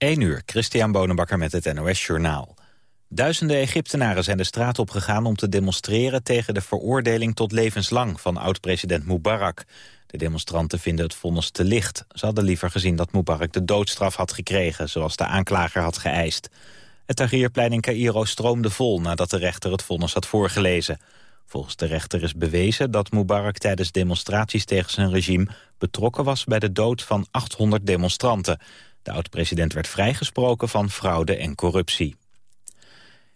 1 uur, Christian Bonenbakker met het NOS Journaal. Duizenden Egyptenaren zijn de straat opgegaan om te demonstreren... tegen de veroordeling tot levenslang van oud-president Mubarak. De demonstranten vinden het vonnis te licht. Ze hadden liever gezien dat Mubarak de doodstraf had gekregen... zoals de aanklager had geëist. Het Tahrirplein in Cairo stroomde vol nadat de rechter het vonnis had voorgelezen. Volgens de rechter is bewezen dat Mubarak tijdens demonstraties tegen zijn regime... betrokken was bij de dood van 800 demonstranten... De oud-president werd vrijgesproken van fraude en corruptie.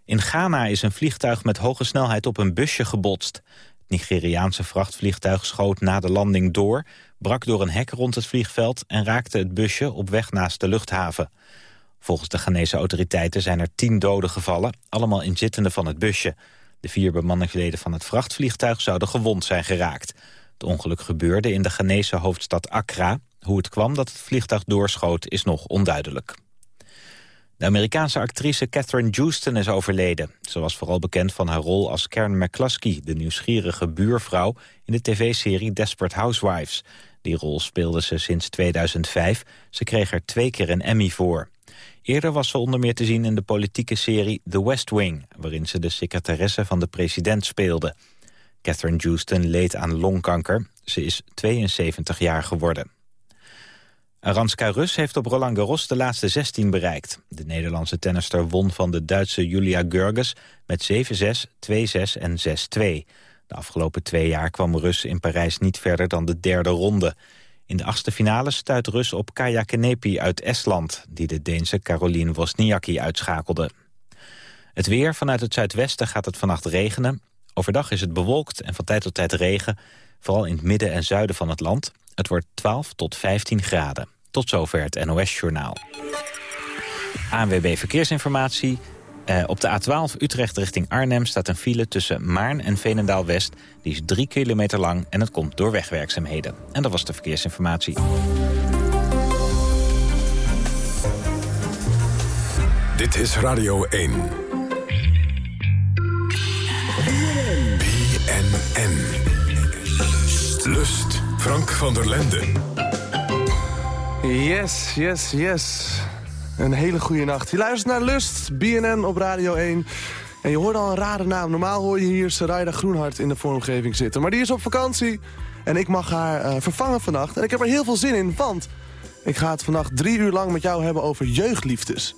In Ghana is een vliegtuig met hoge snelheid op een busje gebotst. Het Nigeriaanse vrachtvliegtuig schoot na de landing door... brak door een hek rond het vliegveld... en raakte het busje op weg naast de luchthaven. Volgens de Ghanese autoriteiten zijn er tien doden gevallen... allemaal inzittenden van het busje. De vier bemanningsleden van het vrachtvliegtuig zouden gewond zijn geraakt. Het ongeluk gebeurde in de Ghanese hoofdstad Accra... Hoe het kwam dat het vliegtuig doorschoot is nog onduidelijk. De Amerikaanse actrice Catherine Houston is overleden. Ze was vooral bekend van haar rol als Karen McCluskey... de nieuwsgierige buurvrouw in de tv-serie Desperate Housewives. Die rol speelde ze sinds 2005. Ze kreeg er twee keer een Emmy voor. Eerder was ze onder meer te zien in de politieke serie The West Wing... waarin ze de secretaresse van de president speelde. Catherine Houston leed aan longkanker. Ze is 72 jaar geworden. Aranska Rus heeft op Roland Garros de laatste 16 bereikt. De Nederlandse tennister won van de Duitse Julia Görges met 7-6, 2-6 en 6-2. De afgelopen twee jaar kwam Rus in Parijs niet verder dan de derde ronde. In de achtste finale stuit Rus op Kaya Kenepi uit Estland... die de Deense Caroline Wozniacki uitschakelde. Het weer, vanuit het zuidwesten gaat het vannacht regenen. Overdag is het bewolkt en van tijd tot tijd regen... vooral in het midden en zuiden van het land. Het wordt 12 tot 15 graden. Tot zover het NOS-journaal. ANWB Verkeersinformatie. Uh, op de A12 Utrecht richting Arnhem staat een file tussen Maarn en Veenendaal-West. Die is drie kilometer lang en het komt door wegwerkzaamheden. En dat was de verkeersinformatie. Dit is Radio 1. BNN. Lust. Frank van der Lenden. Yes, yes, yes. Een hele goede nacht. Je luistert naar Lust, BNN op Radio 1. En je hoort al een rare naam. Normaal hoor je hier Sarayda Groenhart in de vormgeving zitten. Maar die is op vakantie en ik mag haar uh, vervangen vannacht. En ik heb er heel veel zin in, want ik ga het vannacht drie uur lang met jou hebben over jeugdliefdes.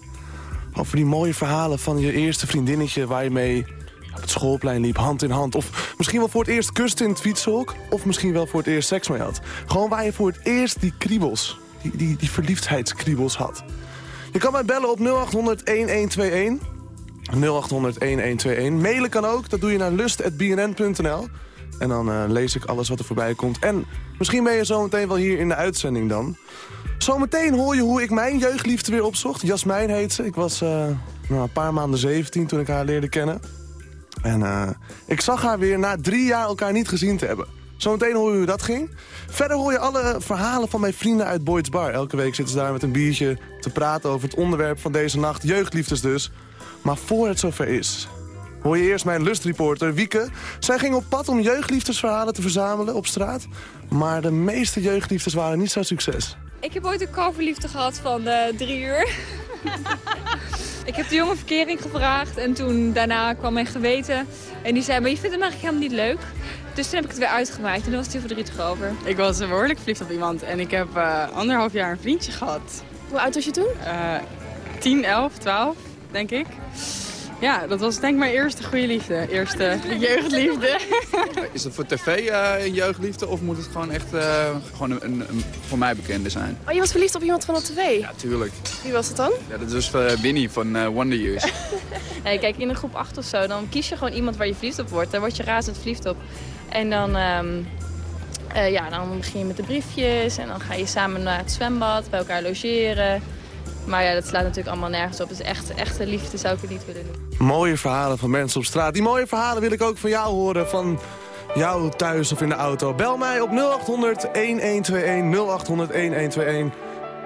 Over die mooie verhalen van je eerste vriendinnetje waar je mee op het schoolplein liep, hand in hand. Of misschien wel voor het eerst kuste in het fietshok. Of misschien wel voor het eerst seks mee had. Gewoon waar je voor het eerst die kriebels die, die, verliefdheidskriebels had. Je kan mij bellen op 0800-1121. 0800-1121. Mailen kan ook, dat doe je naar lust.bnn.nl. En dan uh, lees ik alles wat er voorbij komt. En misschien ben je zometeen wel hier in de uitzending dan. Zometeen hoor je hoe ik mijn jeugdliefde weer opzocht. Jasmijn heet ze. Ik was uh, nou, een paar maanden 17 toen ik haar leerde kennen. En uh, ik zag haar weer na drie jaar elkaar niet gezien te hebben. Zometeen hoor je hoe dat ging. Verder hoor je alle verhalen van mijn vrienden uit Boyd's Bar. Elke week zitten ze daar met een biertje te praten over het onderwerp van deze nacht. Jeugdliefdes dus. Maar voor het zover is, hoor je eerst mijn lustreporter Wieke. Zij ging op pad om jeugdliefdesverhalen te verzamelen op straat. Maar de meeste jeugdliefdes waren niet zo'n succes. Ik heb ooit een coverliefde gehad van uh, drie uur. ik heb de jonge verkering gevraagd en toen daarna kwam mijn geweten. En die zei, maar je vindt hem eigenlijk helemaal niet leuk. Dus toen heb ik het weer uitgemaakt en toen was hij verdrietig over. Ik was behoorlijk verliefd op iemand en ik heb uh, anderhalf jaar een vriendje gehad. Hoe oud was je toen? Uh, 10, 11, 12, denk ik. Ja, dat was denk ik mijn eerste goede liefde. Eerste jeugdliefde. Is dat voor tv uh, een jeugdliefde of moet het gewoon echt uh, gewoon een, een, voor mij bekende zijn? Oh, je was verliefd op iemand van de tv? Ja, tuurlijk. Wie was het dan? Ja, dat was uh, Winnie van Wonder Years. nee, kijk, in een groep 8 of zo, dan kies je gewoon iemand waar je verliefd op wordt. Daar word je razend verliefd op. En dan, um, ja, dan begin je met de briefjes en dan ga je samen naar het zwembad, bij elkaar logeren. Maar ja, dat slaat natuurlijk allemaal nergens op. Dus echt, echte liefde zou ik het niet willen doen. Mooie verhalen van mensen op straat. Die mooie verhalen wil ik ook van jou horen. Van jou thuis of in de auto. Bel mij op 0800 1121 0800 1121.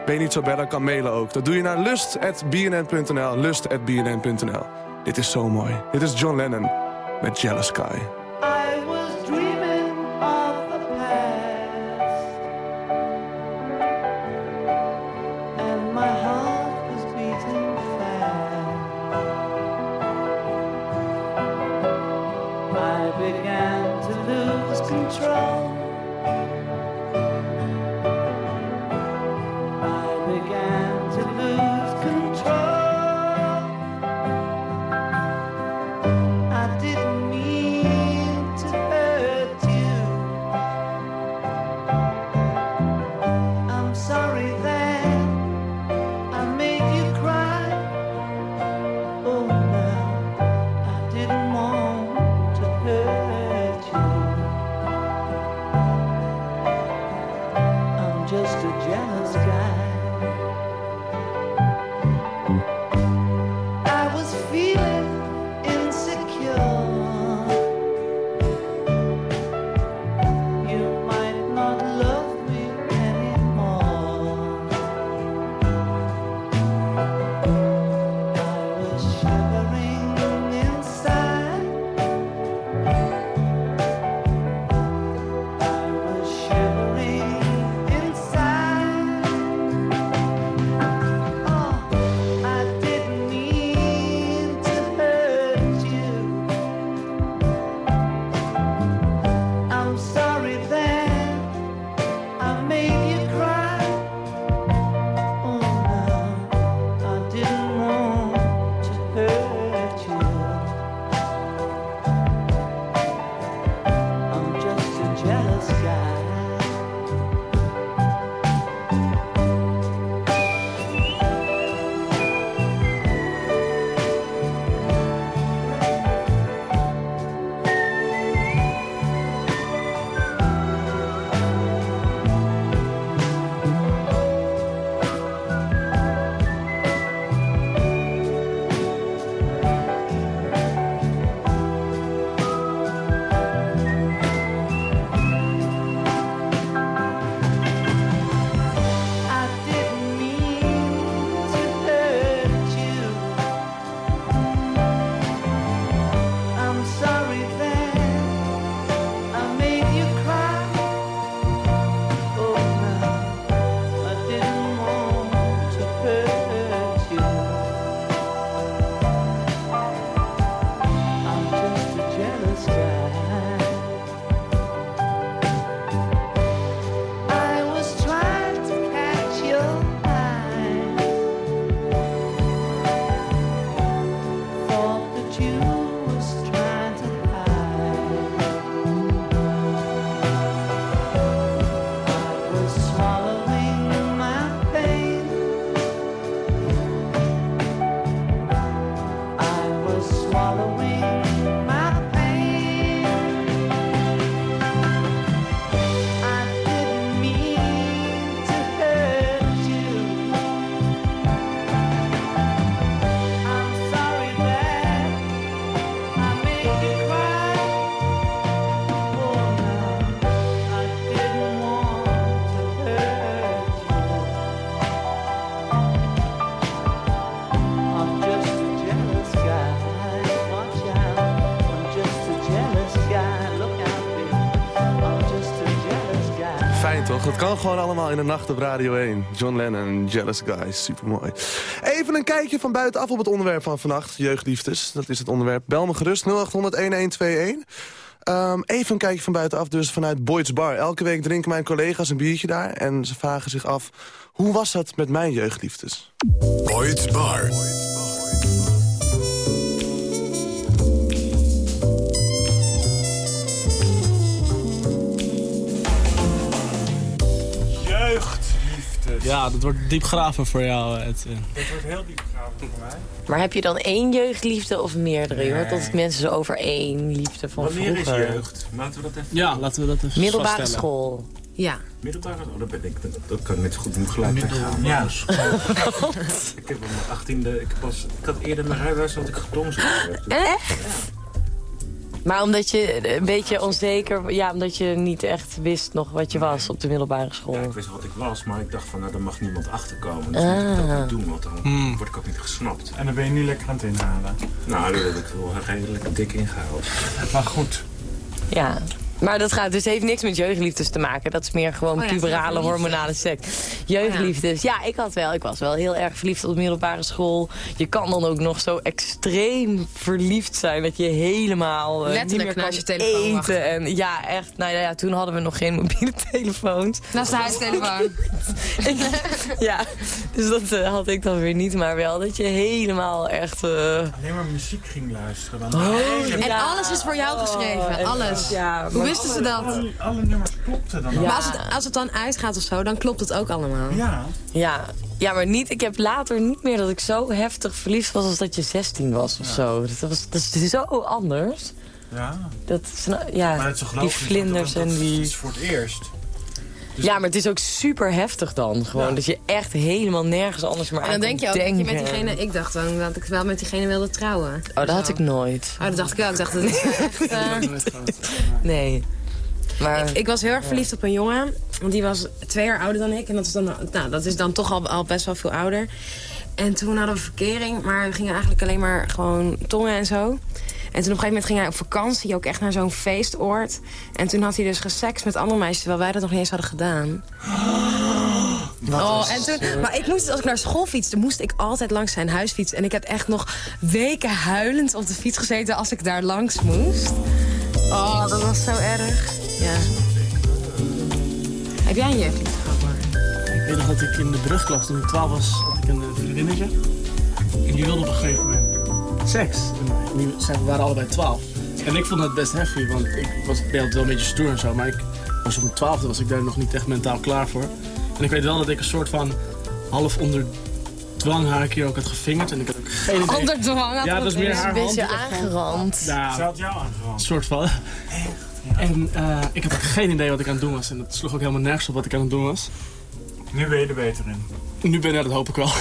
Ben je niet zo bellen, kan mailen ook. Dat doe je naar lust.bnn.nl. Lust.bnn.nl. Dit is zo mooi. Dit is John Lennon met Jealous Sky. Kan gewoon allemaal in de nacht op Radio 1. John Lennon, Jealous Guys, supermooi. Even een kijkje van buitenaf op het onderwerp van vannacht. Jeugdliefdes, dat is het onderwerp. Bel me gerust, 0800-1121. Ehm, even een kijkje van buitenaf, dus vanuit Boyd's Bar. Elke week drinken mijn collega's een biertje daar... en ze vragen zich af, hoe was dat met mijn jeugdliefdes? Boyd's Bar. Jeugdliefdes. Ja, dat wordt diep graven voor jou, Edwin. Dat wordt heel diep gegraven voor mij. Maar heb je dan één jeugdliefde of meerdere? Je hoort altijd mensen zo over één liefde van Wanneer is vroeger. jeugd? Laten we dat even... Ja, laten we dat even Middelbare vaststellen. school. Ja. Middelbare oh, dat, ben ik, dat, dat kan ik net zo goed doen gelijk weggaan. Ja. Ik heb op mijn achttiende, ik, ik had eerder mijn rijbewijs, had ik geklonzen. Echt? Maar omdat je een beetje onzeker... Ja, omdat je niet echt wist nog wat je was op de middelbare school. Ja, ik wist wat ik was, maar ik dacht van, nou, daar mag niemand achterkomen. Dus moet ik dat Ah. niet doen, want dan Hmm. word ik ook niet gesnapt. En dan ben je nu lekker aan het inhalen. Nou, daar heb ik wel redelijk dik ingehaald. Maar goed. Ja. Maar dat gaat dus heeft niks met jeugdliefdes te maken. Dat is meer gewoon Oh ja, puberale hormonale seks. Jeugdliefdes. Ja, ik had wel. Ik was wel heel erg verliefd op de middelbare school. Je kan dan ook nog zo extreem verliefd zijn dat je helemaal Letterlijk niet meer kan je telefoon eten. wachten. En ja, echt. Nou ja, toen hadden we nog geen mobiele telefoons. Naast de huistelefoon. ja, dus dat eh, had ik dan weer niet. Maar wel dat je helemaal echt... eh, Alleen maar muziek ging luisteren. Dan Oh, En alles is voor jou geschreven. en- alles. Ja, maar- wisten ze dat? alle, alle nummers klopten dan. Maar als het, als het dan uitgaat of zo, dan klopt het ook allemaal. Ja. Ja. ja, maar niet, ik heb later niet meer dat ik zo heftig verliefd was als dat je 16 was of zo. Dat, was, dat is zo anders. Ja. Dat, is nou- ja, Maar het is die vlinders en dat die... is voor het eerst. Dus Ja, maar het is ook super heftig dan. Gewoon Ja. dat je echt helemaal nergens anders En aan dan denk je ook dat je met denken. diegene... Ik dacht dan dat ik wel met diegene wilde trouwen. Oh, dat had ik nooit. Oh, dat dacht ik wel. Ik dacht dat echt... eh, Nee. Maar... Ik was heel erg verliefd op een jongen. Want die was twee jaar ouder dan ik. En dat is dan, nou, dat is dan toch al, al best wel veel ouder. En toen hadden we verkering. Maar we gingen eigenlijk alleen maar gewoon tongen en zo. En toen op een gegeven moment ging hij op vakantie. Ook echt naar zo'n feestoord. En toen had hij dus geseks met andere meisjes. Terwijl wij dat nog niet eens hadden gedaan. Oh, en toen, maar ik moest, als ik naar school fietste, moest ik altijd langs zijn huis fietsen. En ik heb echt nog weken huilend op de fiets gezeten als ik daar langs moest. Oh, dat was zo erg. Ja. Heb jij een jeugdliefde gehad, maar? Ik weet nog dat ik in de brugklas, toen ik 12 was, had ik een vriendinnetje. En die wilde op een gegeven moment seks. Die zijn, we waren allebei 12. En ik vond het best heavy, want ik was altijd wel een beetje stoer en zo. Maar ik was op mijn twaalfde was ik daar nog niet echt mentaal klaar voor. En ik weet wel dat ik een soort van half onder dwang haar een keer ook had gevingerd. En ik had ook geen idee. Onder dwang. Ja, dat is meer haar een beetje aangerand. Ja, Ze had jou een aangerand. soort van. En eh, ik had ook geen idee wat ik aan het doen was. En dat sloeg ook helemaal nergens op wat ik aan het doen was. Nu ben je er beter in. Nu ben ik, dat hoop ik wel.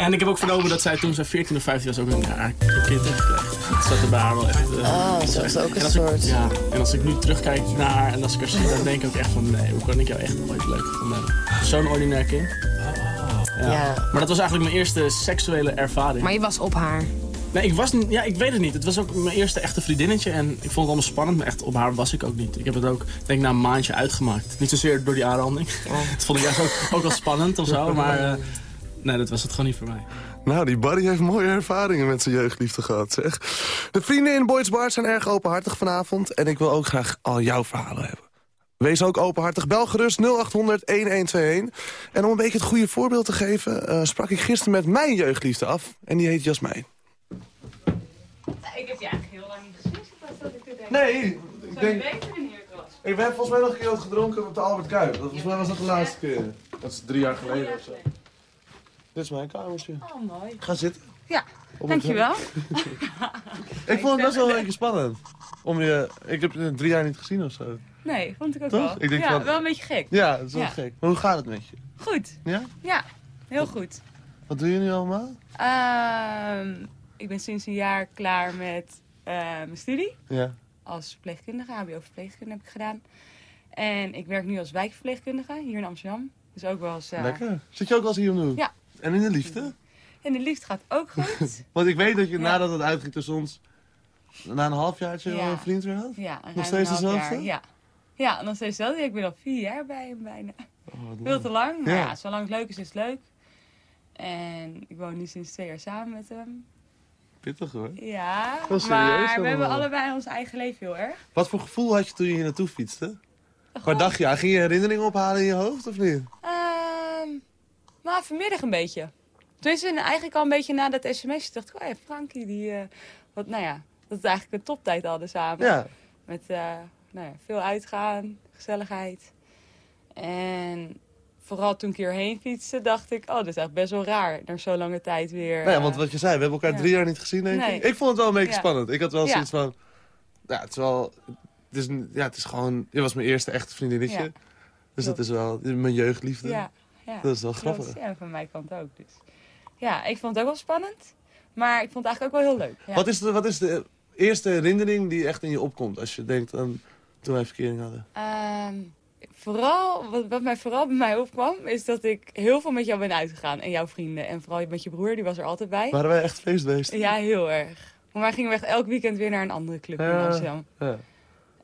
en ik heb ook vernomen dat zij toen zij 14 of 15 was ook een, haar een kind heeft gekregen. Dat zat er bij haar wel echt... Oh, zo is het ook en een als ik- soort... Ja, en als ik nu terugkijk naar haar en als ik haar zie, dan denk ik ook echt van... Nee, hoe kan ik jou echt ooit leuk gevonden hebben? Zo'n ordinair kind. Ja. Ja. Maar dat was eigenlijk mijn eerste seksuele ervaring. Maar je was op haar. Nee, ik was niet, ja, ik weet het niet. Het was ook mijn eerste echte vriendinnetje en ik vond het allemaal spannend, maar echt op haar was ik ook niet. Ik heb het ook, denk ik, na een maandje uitgemaakt. Niet zozeer door die aanranding. dat vond ik juist ook, ook wel spannend of zo, maar eh, nee, dat was het gewoon niet voor mij. Nou, die Barry heeft mooie ervaringen met zijn jeugdliefde gehad, zeg. De vrienden in Boyd's Bar zijn erg openhartig vanavond... en ik wil ook graag al jouw verhalen hebben. Wees ook openhartig. Bel gerust 0800-1121. En om een beetje het goede voorbeeld te geven... eh, sprak ik gisteren met mijn jeugdliefde af. En die heet Jasmijn. Ik heb je eigenlijk heel lang niet gezien. Dat ik denk. Nee, ik denk... weten wanneer het was. Ik heb volgens mij nog een keer wat gedronken op de Albert Kuip. Volgens mij was dat de laatste keer. Dat is drie jaar geleden of zo. Dit is mijn kamertje. Oh, mooi. Ga zitten. Ja, dankjewel. Ik vond het best wel een beetje spannend. Om je, ik heb je drie jaar niet gezien of zo. Nee, vond ik ook Toch? wel. Ik denk ja, van- wel een beetje gek. Ja, dat is wel Ja. gek. Maar hoe gaat het met je? Goed. Ja? Ja, heel goed. Wat doe je nu allemaal? Ehm, ik ben sinds een jaar klaar met eh, mijn studie. Ja. Als verpleegkundige, hbo-verpleegkundige heb ik gedaan. En ik werk nu als wijkverpleegkundige hier in Amsterdam. Dus ook wel eens... eh, Lekker. Zit je ook wel eens hier om de hoek? Ja. En in de liefde? En de liefde gaat ook goed. Want ik weet dat je nadat het uitging tussen ons... Na een halfjaartje Ja. een vriend weer had? Ja, een Nog steeds dezelfde? jaar, Ja. Ja, en dan steeds dat. Ik ben al vier jaar bij hem bijna. Oh, Veel te lang. Maar Ja. zolang het leuk is, is het leuk. En ik woon nu sinds twee jaar samen met hem. Pittig hoor. Ja, serieus maar we hebben allemaal. allebei ons eigen leven heel erg. Wat voor gevoel had je toen je hier naartoe fietste? Waar dacht je aan? Ging je herinneringen ophalen in je hoofd of niet? Ehm maar vanmiddag een beetje. Toen is het eigenlijk al een beetje na dat sms. dacht ik, oh ja, Frankie, die... eh, wat, nou ja, dat we eigenlijk een toptijd hadden samen. Ja. Met eh, nou ja, veel uitgaan, gezelligheid. En vooral toen ik hierheen fietste, dacht ik, oh, dat is echt best wel raar. Na zo'n lange tijd weer. Nou ja, eh, want wat je zei, we hebben elkaar ja. drie jaar niet gezien, denk Nee. ik. Ik vond het wel een beetje Ja. spannend. Ik had wel zoiets van... Ja, het is wel... Het is, ja, het is gewoon... Je was mijn eerste echte vriendinnetje. Dus dat is wel mijn jeugdliefde. Ja, ja. Dat is wel grappig. Ja, van mijn kant ook. Dus. Ja, ik vond het ook wel spannend. Maar ik vond het eigenlijk ook wel heel leuk. Ja. Wat, is de, wat is de eerste herinnering die echt in je opkomt als je denkt aan toen wij verkering hadden? Ehm, vooral, wat, wat mij vooral bij mij opkwam, is dat ik heel veel met jou ben uitgegaan. En jouw vrienden. En vooral met je broer, die was er altijd bij. Waren wij echt feestbeesten? Ja, heel erg. Maar wij gingen echt elk weekend weer naar een andere club in Amsterdam. ja.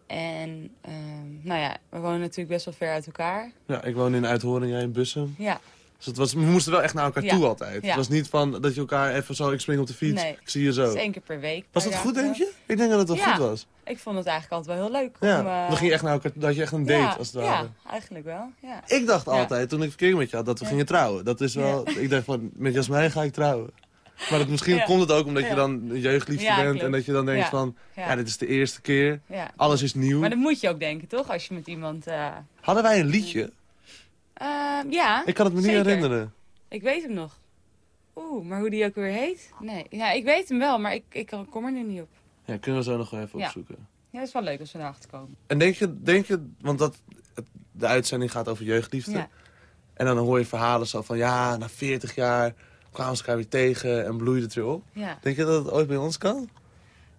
En ehm, nou ja, we wonen natuurlijk best wel ver uit elkaar. Ja, ik woon in Uithoorn, jij in Bussum. Ja. Dus het was, we moesten wel echt naar elkaar Ja. toe altijd. Ja. Het was niet van dat je elkaar even zo, ik spring op de fiets, Nee. ik zie je zo. Is één keer per week. Was dat goed, denk je? Ik denk dat het wel Ja. goed was. Ik vond het eigenlijk altijd wel heel leuk. Ja, om, eh, dan ging je echt naar elkaar, dat je echt een date, ja, als het ware. Ja, eigenlijk wel. Ja. Ik dacht Ja. altijd, toen ik verkering met je had, dat we Ja. gingen trouwen. Dat is wel, ik dacht van, met Jasmijn ga ik trouwen. Maar dat, misschien Ja. komt het ook omdat je dan een jeugdliefde Ja, bent. klopt. En dat je dan denkt van, ja. Dit is de eerste keer. Alles is nieuw. Maar dat moet je ook denken, toch? Als je met iemand... eh, Hadden wij een liedje? ehm, ja, Ik kan het me niet zeker. herinneren. Ik weet hem nog. Oeh, maar hoe die ook weer heet? Nee, ja, ik weet hem wel, maar ik, ik kom er nu niet op. Ja, kunnen we zo nog wel even opzoeken. Ja, dat is wel leuk als we erachter komen. En denk je, denk je want dat, de uitzending gaat over jeugdliefde. En dan hoor je verhalen zo van, ja, na 40 jaar kwamen ze elkaar weer tegen en bloeide het weer op. Ja. Denk je dat het ooit bij ons kan?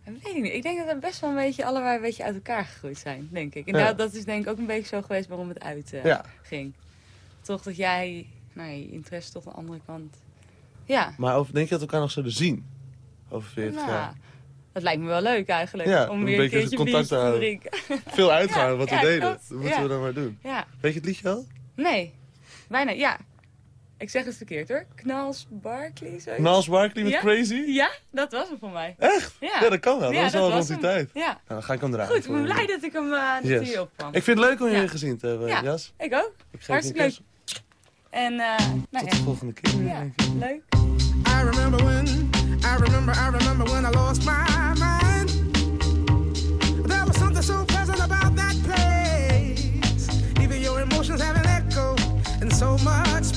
Dat weet ik niet. Ik denk dat we best wel een beetje allebei een beetje uit elkaar gegroeid zijn, denk ik. En Ja. dat, dat is denk ik ook een beetje zo geweest waarom het uit eh, Ja. ging. Toch dat jij, nou, je interesse tot een andere kant. Ja. Maar denk je dat we elkaar nog zullen zien? Over 40 Nou, jaar? dat lijkt me wel leuk eigenlijk. Ja, om weer een beetje keertje contact te houden. Veel uitgaan, wat we deden. Dat moeten we dan maar doen. Weet je het liedje al? Nee, bijna, ja. Ik zeg het verkeerd hoor. Knals Barkley, zoiets. Nals Barkley met Ja? Crazy? Ja, dat was hem voor mij. Echt? Ja, Ja, dat kan wel. Dat Ja, was wel rond die tijd. Ja. Nou, dan ga ik hem draaien. Goed, ik ben blij dat ik hem uh, Yes. hij opkwam. Ik vind het leuk om je gezien te hebben, Ja, Jas. ik ook. Ik geef Hartstikke leuk. En, eh nou Tot ja. de volgende keer. Ja, leuk. I remember when, I remember, I remember when I lost my mind. There was something so pleasant about that place. Even your emotions have an echo in so much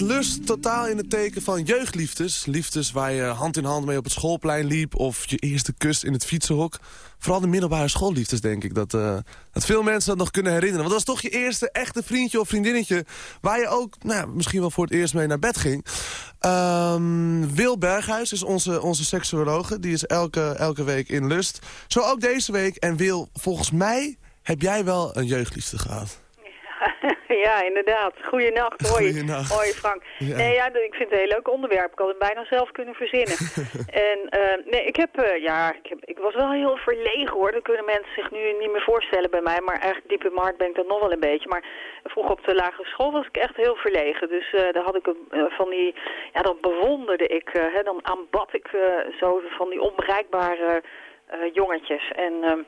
lust totaal in het teken van jeugdliefdes. Liefdes waar je hand in hand mee op het schoolplein liep... of je eerste kus in het fietsenhok. Vooral de middelbare schoolliefdes, denk ik. Dat, eh, dat veel mensen dat nog kunnen herinneren. Want dat was toch je eerste echte vriendje of vriendinnetje... waar je ook nou ja, misschien wel voor het eerst mee naar bed ging. Ehm, Wil Berghuis is onze, onze seksuologe. Die is elke, elke week in lust. Zo ook deze week. En Wil, volgens mij heb jij wel een jeugdliefde gehad. Ja, inderdaad. Goeienacht. Hoi. Goeienacht. Hoi Frank. Ja. Nee, ja, ik vind het een heel leuk onderwerp. Ik had het bijna zelf kunnen verzinnen. en eh, nee, ik heb, eh, ja, ik, heb, ik was wel heel verlegen hoor. Dat kunnen mensen zich nu niet meer voorstellen bij mij. Maar eigenlijk diep in mijn hart ben ik dat nog wel een beetje. Maar vroeger op de lagere school was ik echt heel verlegen. Dus eh, daar had ik een, van die, ja, dan bewonderde ik, hè, dan aanbad ik zo van die onbereikbare jongetjes. En...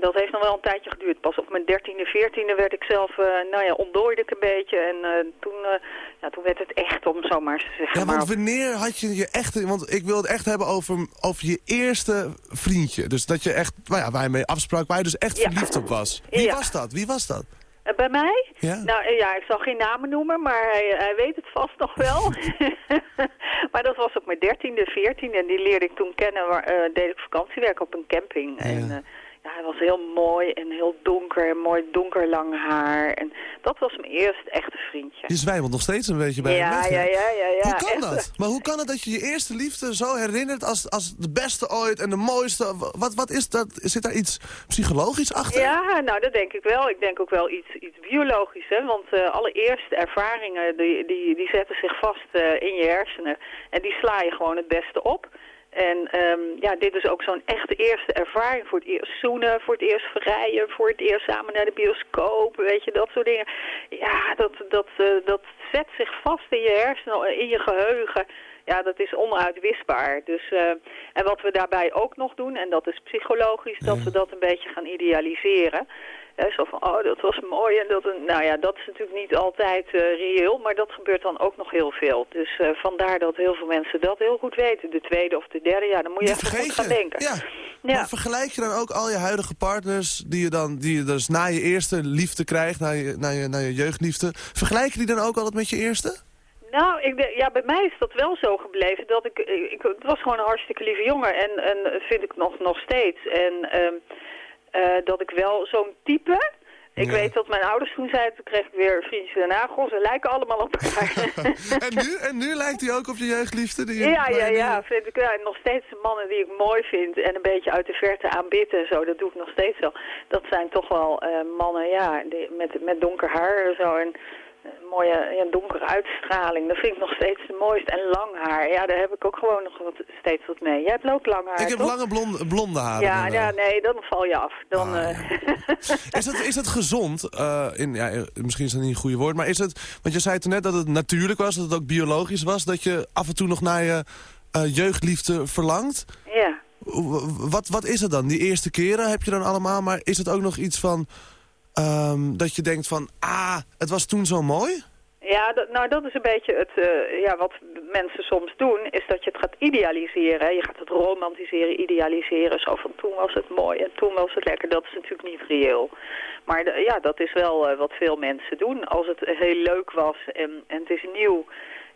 dat heeft nog wel een tijdje geduurd. Pas op mijn dertiende, veertiende werd ik zelf, eh, nou ja, ontdooide ik een beetje. En eh, toen, eh, ja, toen werd het echt om zomaar te zeggen. Ja, maar want wanneer had je je echte... Want ik wil het echt hebben over, over je eerste vriendje. Dus dat je echt, nou ja, waar je mee afsprak, waar je dus echt Ja. verliefd op was. Wie Ja. was dat? Wie was dat? Bij mij? Ja. Nou ja, ik zal geen namen noemen, maar hij, hij weet het vast nog wel. maar dat was op mijn dertiende, veertiende en die leerde ik toen kennen. Waar, deed ik vakantiewerk op een camping. En eh, ja, hij was heel mooi en heel donker, en mooi donker lang haar. En dat was mijn eerste echte vriendje. Je zwijmelt nog steeds een beetje bij Ja, hem weg, ja, ja, ja, ja, Hoe kan echt. dat? Maar hoe kan het dat je je eerste liefde zo herinnert als, als de beste ooit en de mooiste? Wat, wat is dat? Zit daar iets psychologisch achter? Ja, nou dat denk ik wel. Ik denk ook wel iets, iets biologisch, hè. Want eh, alle eerste ervaringen, die, die, die zetten zich vast eh, in je hersenen. En die sla je gewoon het beste op. En ehm, ja, dit is ook zo'n echte eerste ervaring. Voor het eerst zoenen, voor het eerst vrijen, voor het eerst samen naar de bioscoop, weet je, dat soort dingen. Ja, dat, dat, eh, dat zet zich vast in je hersenen, in je geheugen. Ja, dat is onuitwisbaar. Dus, eh, en wat we daarbij ook nog doen, en dat is psychologisch, dat we dat een beetje gaan idealiseren. Hè, zo van, oh, dat was mooi. En dat, nou ja, dat is natuurlijk niet altijd eh, reëel, maar dat gebeurt dan ook nog heel veel. Dus eh, vandaar dat heel veel mensen dat heel goed weten. De tweede of de derde, ja, dan moet je even goed gaan denken. Ja. Ja. Maar vergelijk je dan ook al je huidige partners die je dan die je dus na je eerste liefde krijgt, na je, na je, na je jeugdliefde, vergelijk je die dan ook altijd met je eerste? Nou, ik, ja, bij mij is dat wel zo gebleven. Dat ik, ik, het was gewoon een hartstikke lieve jongen. En, en vind ik nog, nog steeds. En ehm, eh, dat ik wel zo'n type... Ik Ja. weet dat mijn ouders toen zeiden, toen kreeg ik weer vriendjes daarna. Goh, ze lijken allemaal op elkaar. en, nu, en nu lijkt hij ook op je jeugdliefde? Die je- Ja, ja, ja. Vind ik, ja. en Nog steeds de mannen die ik mooi vind en een beetje uit de verte aanbidden en zo. Dat doe ik nog steeds wel. Dat zijn toch wel eh, mannen, ja, die, met, met donker haar en zo. En een mooie ja, donkere uitstraling. Dat vind ik nog steeds het mooiste. En lang haar. Ja, daar heb ik ook gewoon nog wat, steeds wat mee. Jij hebt ook lang haar, Ik heb toch? lange blonde, blonde haren. Ja, dan ja, nee, dan val je af. Dan, Ah, eh, Is het, is het gezond? eh, in, ja, misschien is dat niet een goede woord, maar is het... Want je zei toen net dat het natuurlijk was, dat het ook biologisch was... dat je af en toe nog naar je eh, jeugdliefde verlangt. ja. Wat, wat is het dan? Die eerste keren heb je dan allemaal, maar is het ook nog iets van... ehm, dat je denkt van, ah, het was toen zo mooi? Ja, nou dat is een beetje het, eh, ja, wat mensen soms doen, is dat je het gaat idealiseren. Je gaat het romantiseren, idealiseren. Zo van toen was het mooi en toen was het lekker. Dat is natuurlijk niet reëel. Maar ja, dat is wel eh, wat veel mensen doen. Als het heel leuk was en, en het is nieuw,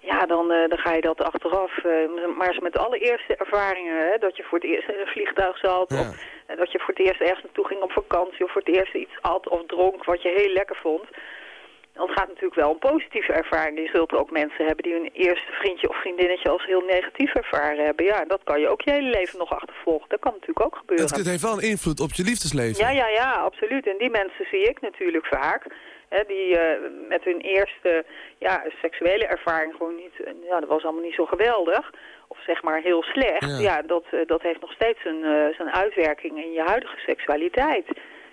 ja, dan, eh, dan ga je dat achteraf. eh, maar eens met allereerste ervaringen, hè, dat je voor het eerst in een vliegtuig zat... Of eh, dat je voor het eerst ergens naartoe ging op vakantie... of voor het eerst iets at of dronk wat je heel lekker vond... Dan gaat natuurlijk wel een positieve ervaring. Je zult ook mensen hebben die hun eerste vriendje of vriendinnetje als heel negatief ervaren hebben. Ja, dat kan je ook je hele leven nog achtervolgen. Dat kan natuurlijk ook gebeuren. Het heeft wel een invloed op je liefdesleven. Ja, ja, ja, absoluut. En die mensen zie ik natuurlijk vaak. Hè, die eh, met hun eerste ja, seksuele ervaring gewoon niet... eh, Ja, dat was allemaal niet zo geweldig. Of zeg maar heel slecht. Ja. Ja, dat, eh, dat heeft nog steeds een, eh, zijn uitwerking in je huidige seksualiteit.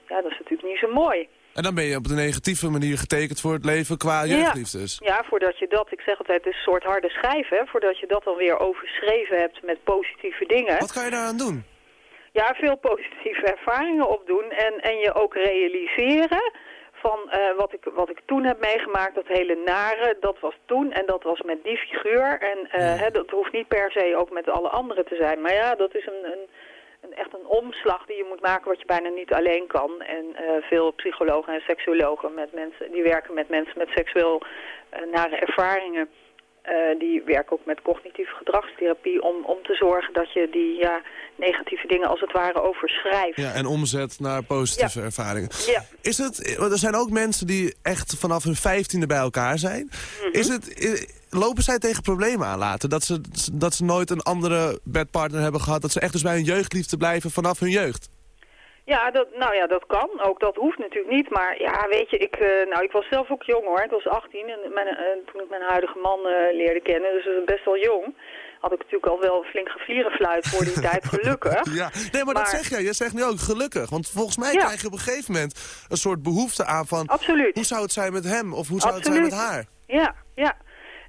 Ja, dat is natuurlijk niet zo mooi. En dan ben je op de negatieve manier getekend voor het leven qua jeugdliefdes. Ja. ja, voordat je dat, ik zeg altijd, het is een soort harde schijf, hè. Voordat je dat dan weer overschreven hebt met positieve dingen. Wat kan je daaraan doen? Ja, veel positieve ervaringen opdoen en, en je ook realiseren van eh, wat, ik, wat ik toen heb meegemaakt, dat hele nare, dat was toen en dat was met die figuur. En eh, hè, dat hoeft niet per se ook met alle anderen te zijn. Maar ja, dat is een, een, een echt een omslag die je moet maken wat je bijna niet alleen kan. En eh, veel psychologen en seksuologen met mensen, die werken met mensen met seksueel nare ervaringen. Eh, die werken ook met cognitieve gedragstherapie om, om te zorgen dat je die ja, negatieve dingen als het ware overschrijft. Ja, en omzet naar positieve ervaringen. Ja. Is het, want er zijn ook mensen die echt vanaf hun vijftiende bij elkaar zijn. Mhm. Is het, lopen zij tegen problemen aan later? Dat ze, dat ze nooit een andere bedpartner hebben gehad? Dat ze echt dus bij hun jeugdliefde blijven vanaf hun jeugd? Ja, dat, nou ja, dat kan. Ook dat hoeft natuurlijk niet. Maar ja, weet je, ik, eh, nou, ik was zelf ook jong hoor. Ik was 18 en mijn, eh, toen ik mijn huidige man eh, leerde kennen, dus dat best wel jong. Had ik natuurlijk al wel flink gevlierenfluit voor die tijd, gelukkig. Ja, nee, maar, dat zeg jij. Je zegt nu ook gelukkig. Want volgens mij krijg je op een gegeven moment een soort behoefte aan van... Absoluut. Hoe zou het zijn met hem of hoe zou het zijn met haar? Ja, ja.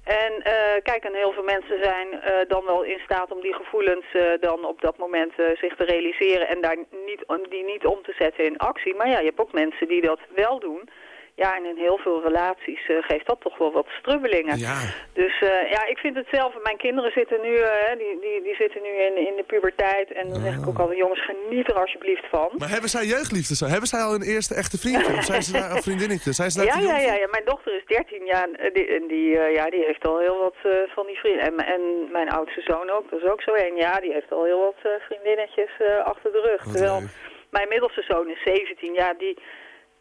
En eh, kijk, en heel veel mensen zijn eh, dan wel in staat om die gevoelens eh, dan op dat moment zich te realiseren en daar niet, die niet om te zetten in actie. Maar ja, je hebt ook mensen die dat wel doen. Ja, en in heel veel relaties eh, geeft dat toch wel wat strubbelingen. Ja. Dus eh, ja, ik vind het zelf. Mijn kinderen zitten nu, eh, die, die, die zitten nu in, in de puberteit. En dan zeg ik ook altijd, jongens, geniet er alsjeblieft van. Maar hebben zij jeugdliefdes? Hebben zij al een eerste echte vriendje? Of zijn ze daar een vriendinnetje? Zijn ze daar Ja, ja, ja, ja, mijn dochter is 13 jaar en die, ja, die heeft al heel wat van die vrienden. En, en mijn oudste zoon ook, dat is ook zo een. Ja, die heeft al heel wat vriendinnetjes achter de rug. Terwijl mijn middelste zoon is 17, ja, die,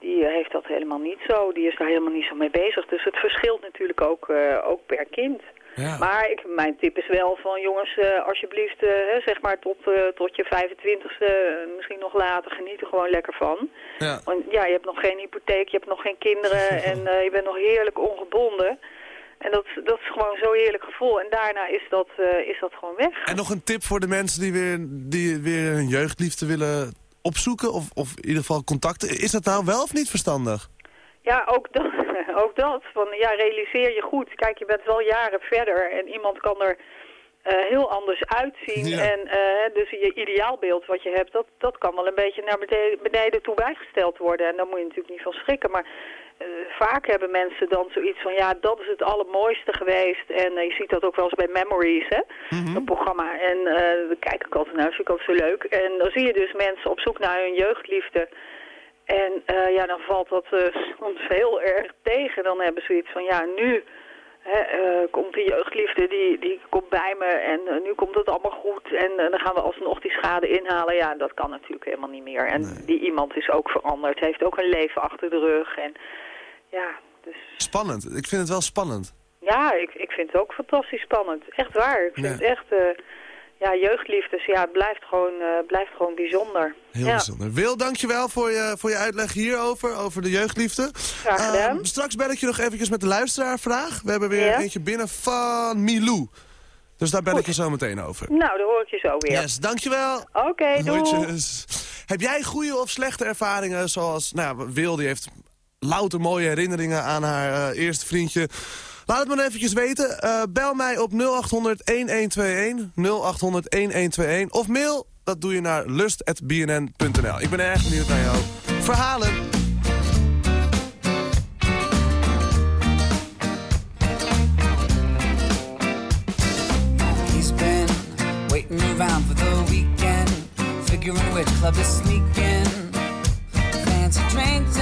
die eh, heeft dat helemaal niet zo. Die is daar helemaal niet zo mee bezig. Dus het verschilt natuurlijk ook, eh, ook per kind. Ja. Maar ik, mijn tip is wel van jongens, eh, alsjeblieft, zeg maar tot, tot je 25ste, eh, misschien nog later, geniet er gewoon lekker van. Ja. Want ja, je hebt nog geen hypotheek, je hebt nog geen kinderen en je bent nog heerlijk ongebonden. En dat, dat is gewoon zo'n heerlijk gevoel. En daarna is dat, is dat gewoon weg. En nog een tip voor de mensen die weer, die weer hun jeugdliefde willen opzoeken? Of, of in ieder geval contacten. Is dat nou wel of niet verstandig? Ja, ook dat. ook dat. Van, ja, realiseer je goed. Kijk, je bent wel jaren verder en iemand kan er eh, heel anders uitzien. Ja. En eh, dus je ideaalbeeld wat je hebt, dat, dat kan wel een beetje naar beneden, beneden toe bijgesteld worden. En daar moet je natuurlijk niet van schrikken. Maar vaak hebben mensen dan zoiets van, ja, dat is het allermooiste geweest. En eh, je ziet dat ook wel eens bij Memories, hè, een programma. En eh daar kijk ik altijd naar, dat vind ik ook zo leuk. En dan zie je dus mensen op zoek naar hun jeugdliefde. En eh, ja, dan valt dat eh, soms heel erg tegen. Dan hebben ze zoiets van, ja, nu hè, eh, komt die jeugdliefde, die, die komt bij me en eh, nu komt het allemaal goed. En eh, dan gaan we alsnog die schade inhalen. Ja, dat kan natuurlijk helemaal niet meer. En die iemand is ook veranderd, heeft ook een leven achter de rug. En ja, dus Spannend. Ik vind het wel spannend. ja, ik, ik vind het ook fantastisch spannend. Echt waar. Ik vind Ja. het echt, eh, ja, jeugdliefdes, ja, het blijft gewoon, eh, blijft gewoon bijzonder. Heel ja. bijzonder. Wil, dankjewel voor je, voor je uitleg hierover, over de jeugdliefde. Graag gedaan. Ehm, straks bel ik je nog eventjes met de luisteraarvraag. We hebben weer Ja. eentje binnen van Milou. Dus daar bel ik je zo meteen over. Nou, dan hoor ik je zo weer. Yes, dankjewel. Oké, doei. Heb jij goede of slechte ervaringen zoals... Nou, ja, Wil die heeft louter mooie herinneringen aan haar eh, eerste vriendje. Laat het me dan eventjes weten. Eh, bel mij op 0800-1121. 0800-1121. Of mail, dat doe je naar lust.bnn.nl. Ik ben erg benieuwd naar jouw verhalen. Around for the weekend, figuring which club to sneak in. Fancy drinks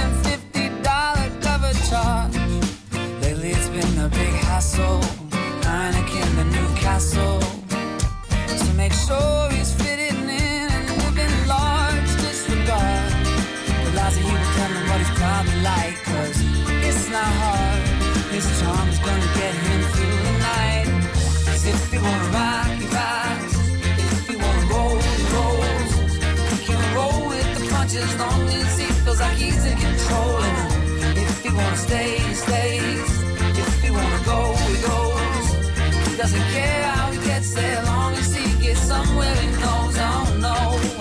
doesn't care how he gets there, long as he gets somewhere he knows. Oh no,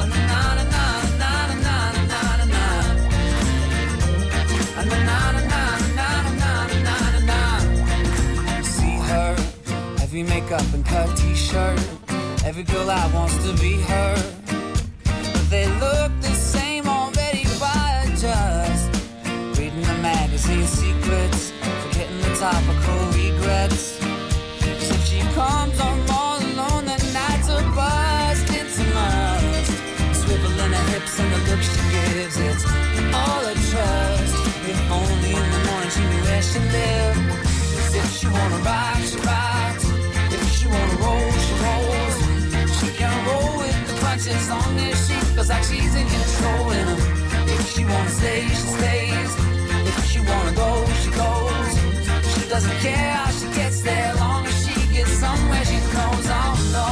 na na na na na na na na na. Na na na na na na na heavy makeup and cut t-shirt. Every girl out wants to be her, she. 'Cause if she wanna rock, she rocks. If she wanna roll, she rolls. She can roll with the punches as long as she feels like she's in control. And if she wanna stay, she stays. If she wanna go, she goes. She doesn't care how she gets there, long as she gets somewhere she knows. Oh no,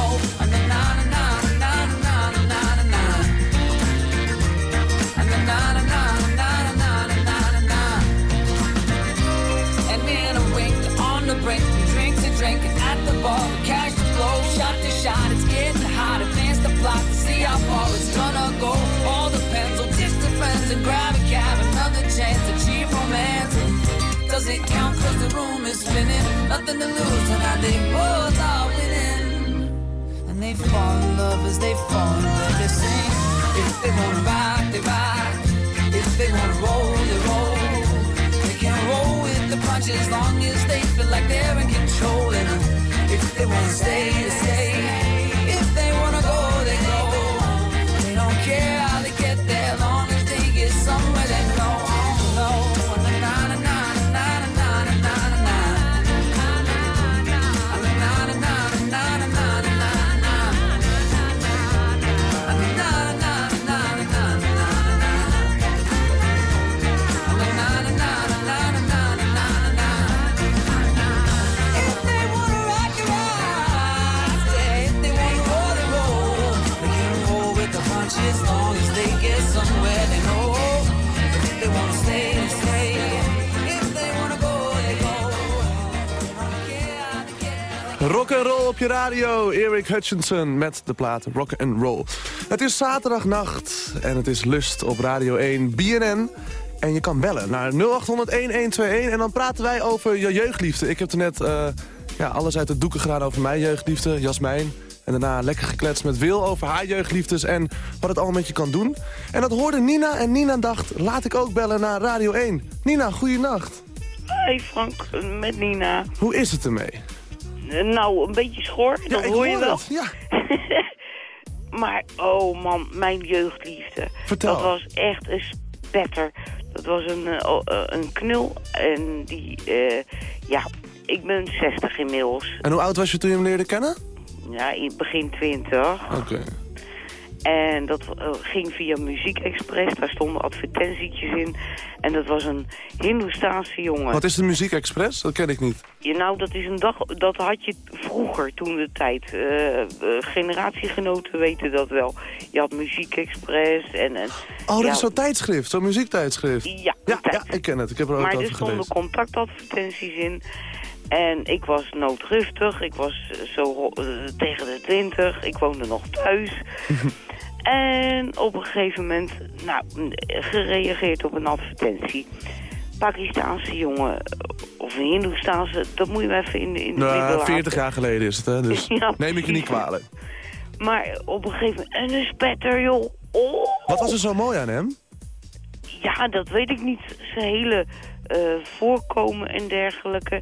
go. All depends on distant friends and grab a cab, another chance to achieve romance. Does it count cause the room is spinning? Nothing to lose tonight, they both are winning. And they fall in love as they fall in love, they sing. If they wanna rock, they rock. If they wanna roll, they roll. They can roll with the punches as long as they feel like they're in control. And if they wanna stay, they stay. Rock and roll op je radio. Eric Hutchinson met de plaat Rock and Roll. Het is zaterdagnacht en het is Lust op Radio 1 BNN. En je kan bellen naar 0800-1121 en dan praten wij over je jeugdliefde. Ik heb er net eh, ja, alles uit de doeken gedaan over mijn jeugdliefde, Jasmijn. En daarna lekker gekletst met Wil over haar jeugdliefdes en wat het allemaal met je kan doen. En dat hoorde Nina en Nina dacht, laat ik ook bellen naar Radio 1. Nina, goeienacht. Hey Frank, met Nina. Hoe is het ermee? Eh, Nou, een beetje schor, dat ik hoor je wel. het, ja. maar, oh man, mijn jeugdliefde. Vertel. Dat was echt een spetter. Dat was een, eh, oh, eh, een knul en die, ja, ik ben 60 inmiddels. En hoe oud was je toen je hem leerde kennen? Ja, in begin 20. Oké. En dat eh, ging via Muziek Express. Daar stonden advertentietjes in. En dat was een Hindoestaanse jongen. Wat is de Muziek Express? Dat ken ik niet. Ja, nou, dat is een dag, dat had je vroeger, toen de tijd. Eh, eh, generatiegenoten weten dat wel. Je had Muziek Express en... en Oh, dat ja, is zo'n tijdschrift, zo'n muziektijdschrift. Ja, ja, ja, ik ken het. Ik heb er ook Maar er stonden contactadvertenties in. En ik was noodrustig. Ik was zo tegen de twintig. Ik woonde nog thuis. en op een gegeven moment, nou, gereageerd op een advertentie. Pakistaanse jongen, of een Hindoestaanse, dat moet je maar even in de, in de Nou, laten. 40 jaar geleden is het, hè? Dus Ja, neem ik je niet kwalijk. Maar op een gegeven moment, en een spetter, joh. Oh, Wat was er zo mooi aan hem? ja, dat weet ik niet. Zijn hele eh, voorkomen en dergelijke.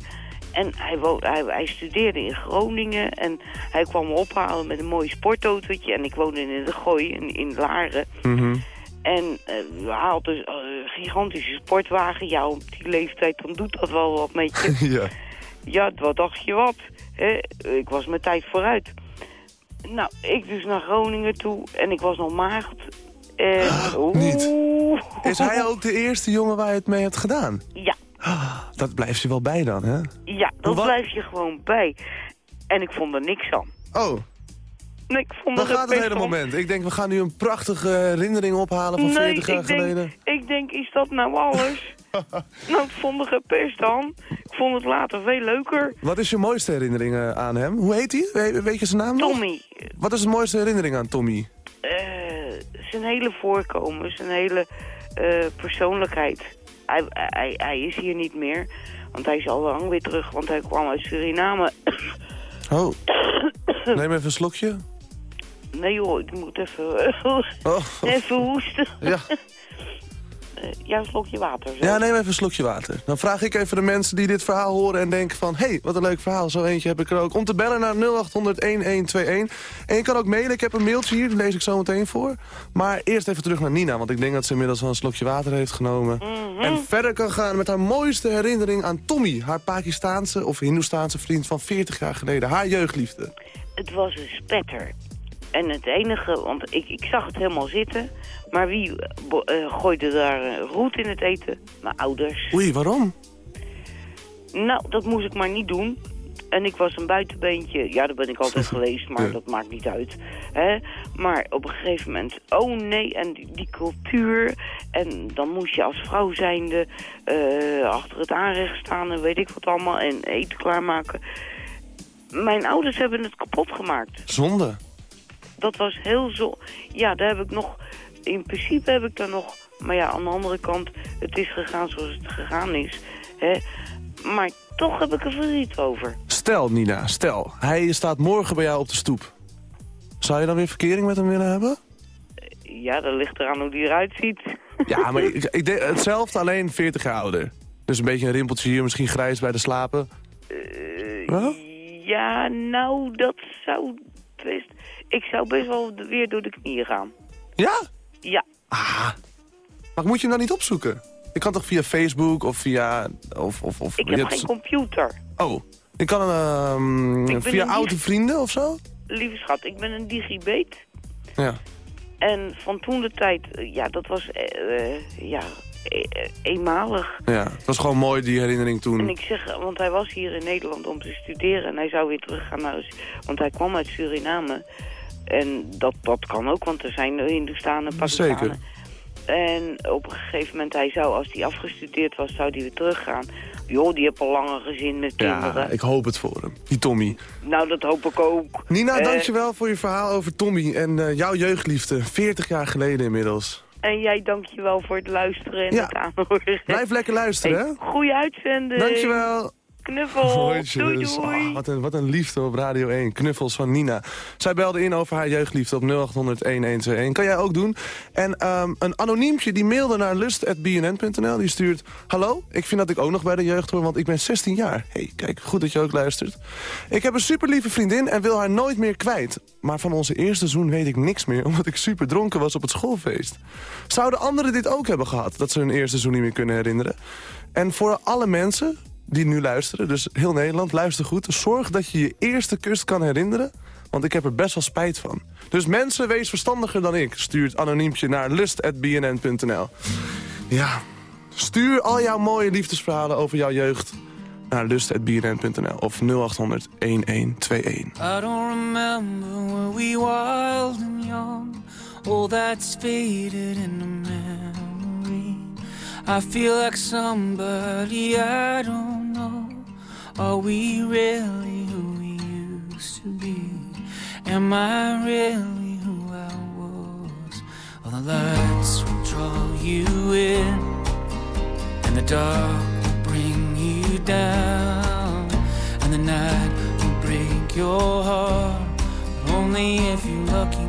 En hij, hij, hij studeerde in Groningen en hij kwam me ophalen met een mooi sportautootje. En ik woonde in de Gooi, in, in Laren. Mhm. En eh, hij had dus eh, een gigantische sportwagen. Ja, op die leeftijd dan doet dat wel wat met je. ja. Ja, wat dacht je wat? Hè? Ik was mijn tijd vooruit. Nou, ik dus naar Groningen toe en ik was nog maagd. En, Niet. Oeh. Is hij ook de eerste jongen waar je het mee hebt gedaan? Ja, Dat blijft je wel bij dan, hè? ja, dat Wat? blijf je gewoon bij. En ik vond er niks aan. Oh, Nee, ik vond dan er gaat het hele moment. Ik denk, we gaan nu een prachtige herinnering ophalen van nee, 40 jaar ik denk, geleden. ik denk, is dat nou alles? nou, ik vond er geen pest aan. Ik vond het later veel leuker. Wat is je mooiste herinnering eh, aan hem? Hoe heet hij? We- weet je zijn naam nog? Tommy. Wat is de mooiste herinnering aan Tommy? Eh, zijn hele voorkomen, zijn hele eh, persoonlijkheid. Hij, hij, hij is hier niet meer, want hij is al lang weer terug, want hij kwam uit Suriname. Oh, neem even een slokje. nee joh, ik moet even, Oh. even hoesten. Ja. eh, ja, een slokje water. Zo. Ja, neem even een slokje water. Dan vraag ik even de mensen die dit verhaal horen en denken van... hé, hey, wat een leuk verhaal, zo eentje heb ik er ook. Om te bellen naar 0800-1121. En je kan ook mailen, ik heb een mailtje hier, die lees ik zo meteen voor. Maar eerst even terug naar Nina, want ik denk dat ze inmiddels wel een slokje water heeft genomen. Mhm. En verder kan gaan met haar mooiste herinnering aan Tommy... haar Pakistaanse of Hindoestaanse vriend van 40 jaar geleden. Haar jeugdliefde. Het was een spetter. En het enige, want ik, ik zag het helemaal zitten. Maar wie eh, eh, gooide daar eh, roet in het eten? Mijn ouders. Oei, waarom? Nou, dat moest ik maar niet doen. En ik was een buitenbeentje. Ja, dat ben ik altijd geweest, maar Ja. dat maakt niet uit. Hè? Maar op een gegeven moment, oh nee, en die, die cultuur. En dan moest je als vrouw zijnde achter het aanrecht staan en weet ik wat allemaal. En eten klaarmaken. Mijn ouders hebben het kapot gemaakt. Zonde. Dat was heel zo... Ja, daar heb ik nog... In principe heb ik daar nog... Maar ja, aan de andere kant, het is gegaan zoals het gegaan is. Hè? Maar toch heb ik er verdriet over. Stel, Nina, stel. Hij staat morgen bij jou op de stoep. Zou je dan weer verkering met hem willen hebben? Ja, dat ligt eraan hoe die eruit ziet. Ja, maar ik, ik denk hetzelfde, alleen 40 jaar ouder. Dus een beetje een rimpeltje hier, misschien grijs bij de slapen. Wel? Ja, nou, dat zou best... Ik zou best wel weer door de knieën gaan. Ja? Ja. Maar moet je hem dan niet opzoeken? Je kan toch via Facebook of via... Of, of, of, Ik heb hebt- geen computer. Oh, ik kan ehm, Ik via oude vrienden of zo? Lieve schat, ik ben een digibate. Ja. En van toen de tijd, eh, ja, dat was eh, eh, ja, eh, eenmalig. Ja, het was gewoon mooi, die herinnering toen. En ik zeg, want hij was hier in Nederland om te studeren en hij zou weer teruggaan naar... Want hij kwam uit Suriname. En dat, dat kan ook, want er zijn Hindoestanen, Pakistanen. Zeker. En op een gegeven moment, hij zou, als hij afgestudeerd was, zou hij weer teruggaan. Joh, die heeft al lang een gezin met kinderen. Ja, ik hoop het voor hem. Die Tommy. Nou, dat hoop ik ook. Nina, Eh, dankjewel voor je verhaal over Tommy en eh, jouw jeugdliefde. 40 jaar geleden inmiddels. En jij dankjewel voor het luisteren en Ja. het aanhoren. Blijf lekker luisteren, hè? Hey, goeie uitzending. Dankjewel. Knuffel. Doei doei. Oh, wat, een, wat een liefde op Radio 1. Knuffels van Nina. Zij belde in over haar jeugdliefde op 0800-1121. Kan jij ook doen. En ehm, een anoniempje die mailde naar lust.bnn.nl. Die stuurt... Hallo, ik vind dat ik ook nog bij de jeugd hoor, want ik ben 16 jaar. hey, kijk, goed dat je ook luistert. Ik heb een superlieve vriendin en wil haar nooit meer kwijt. Maar van onze eerste zoen weet ik niks meer... omdat ik super dronken was op het schoolfeest. Zouden anderen dit ook hebben gehad? Dat ze hun eerste zoen niet meer kunnen herinneren? En voor alle mensen die nu luisteren, dus heel Nederland, luister goed. Zorg dat je je eerste kus kan herinneren, want ik heb er best wel spijt van. Dus mensen, wees verstandiger dan ik. Stuurt anoniempje naar lust.bnn.nl. Ja, stuur al jouw mooie liefdesverhalen over jouw jeugd naar lust.bnn.nl of 0800 1121. I don't remember were we wild and young. All that's faded in the memory. I feel like somebody I don't know. Are we really who we used to be? Am I really who I was? All the lights will draw you in, and the dark will bring you down, and the night will break your heart. But only if you're lucky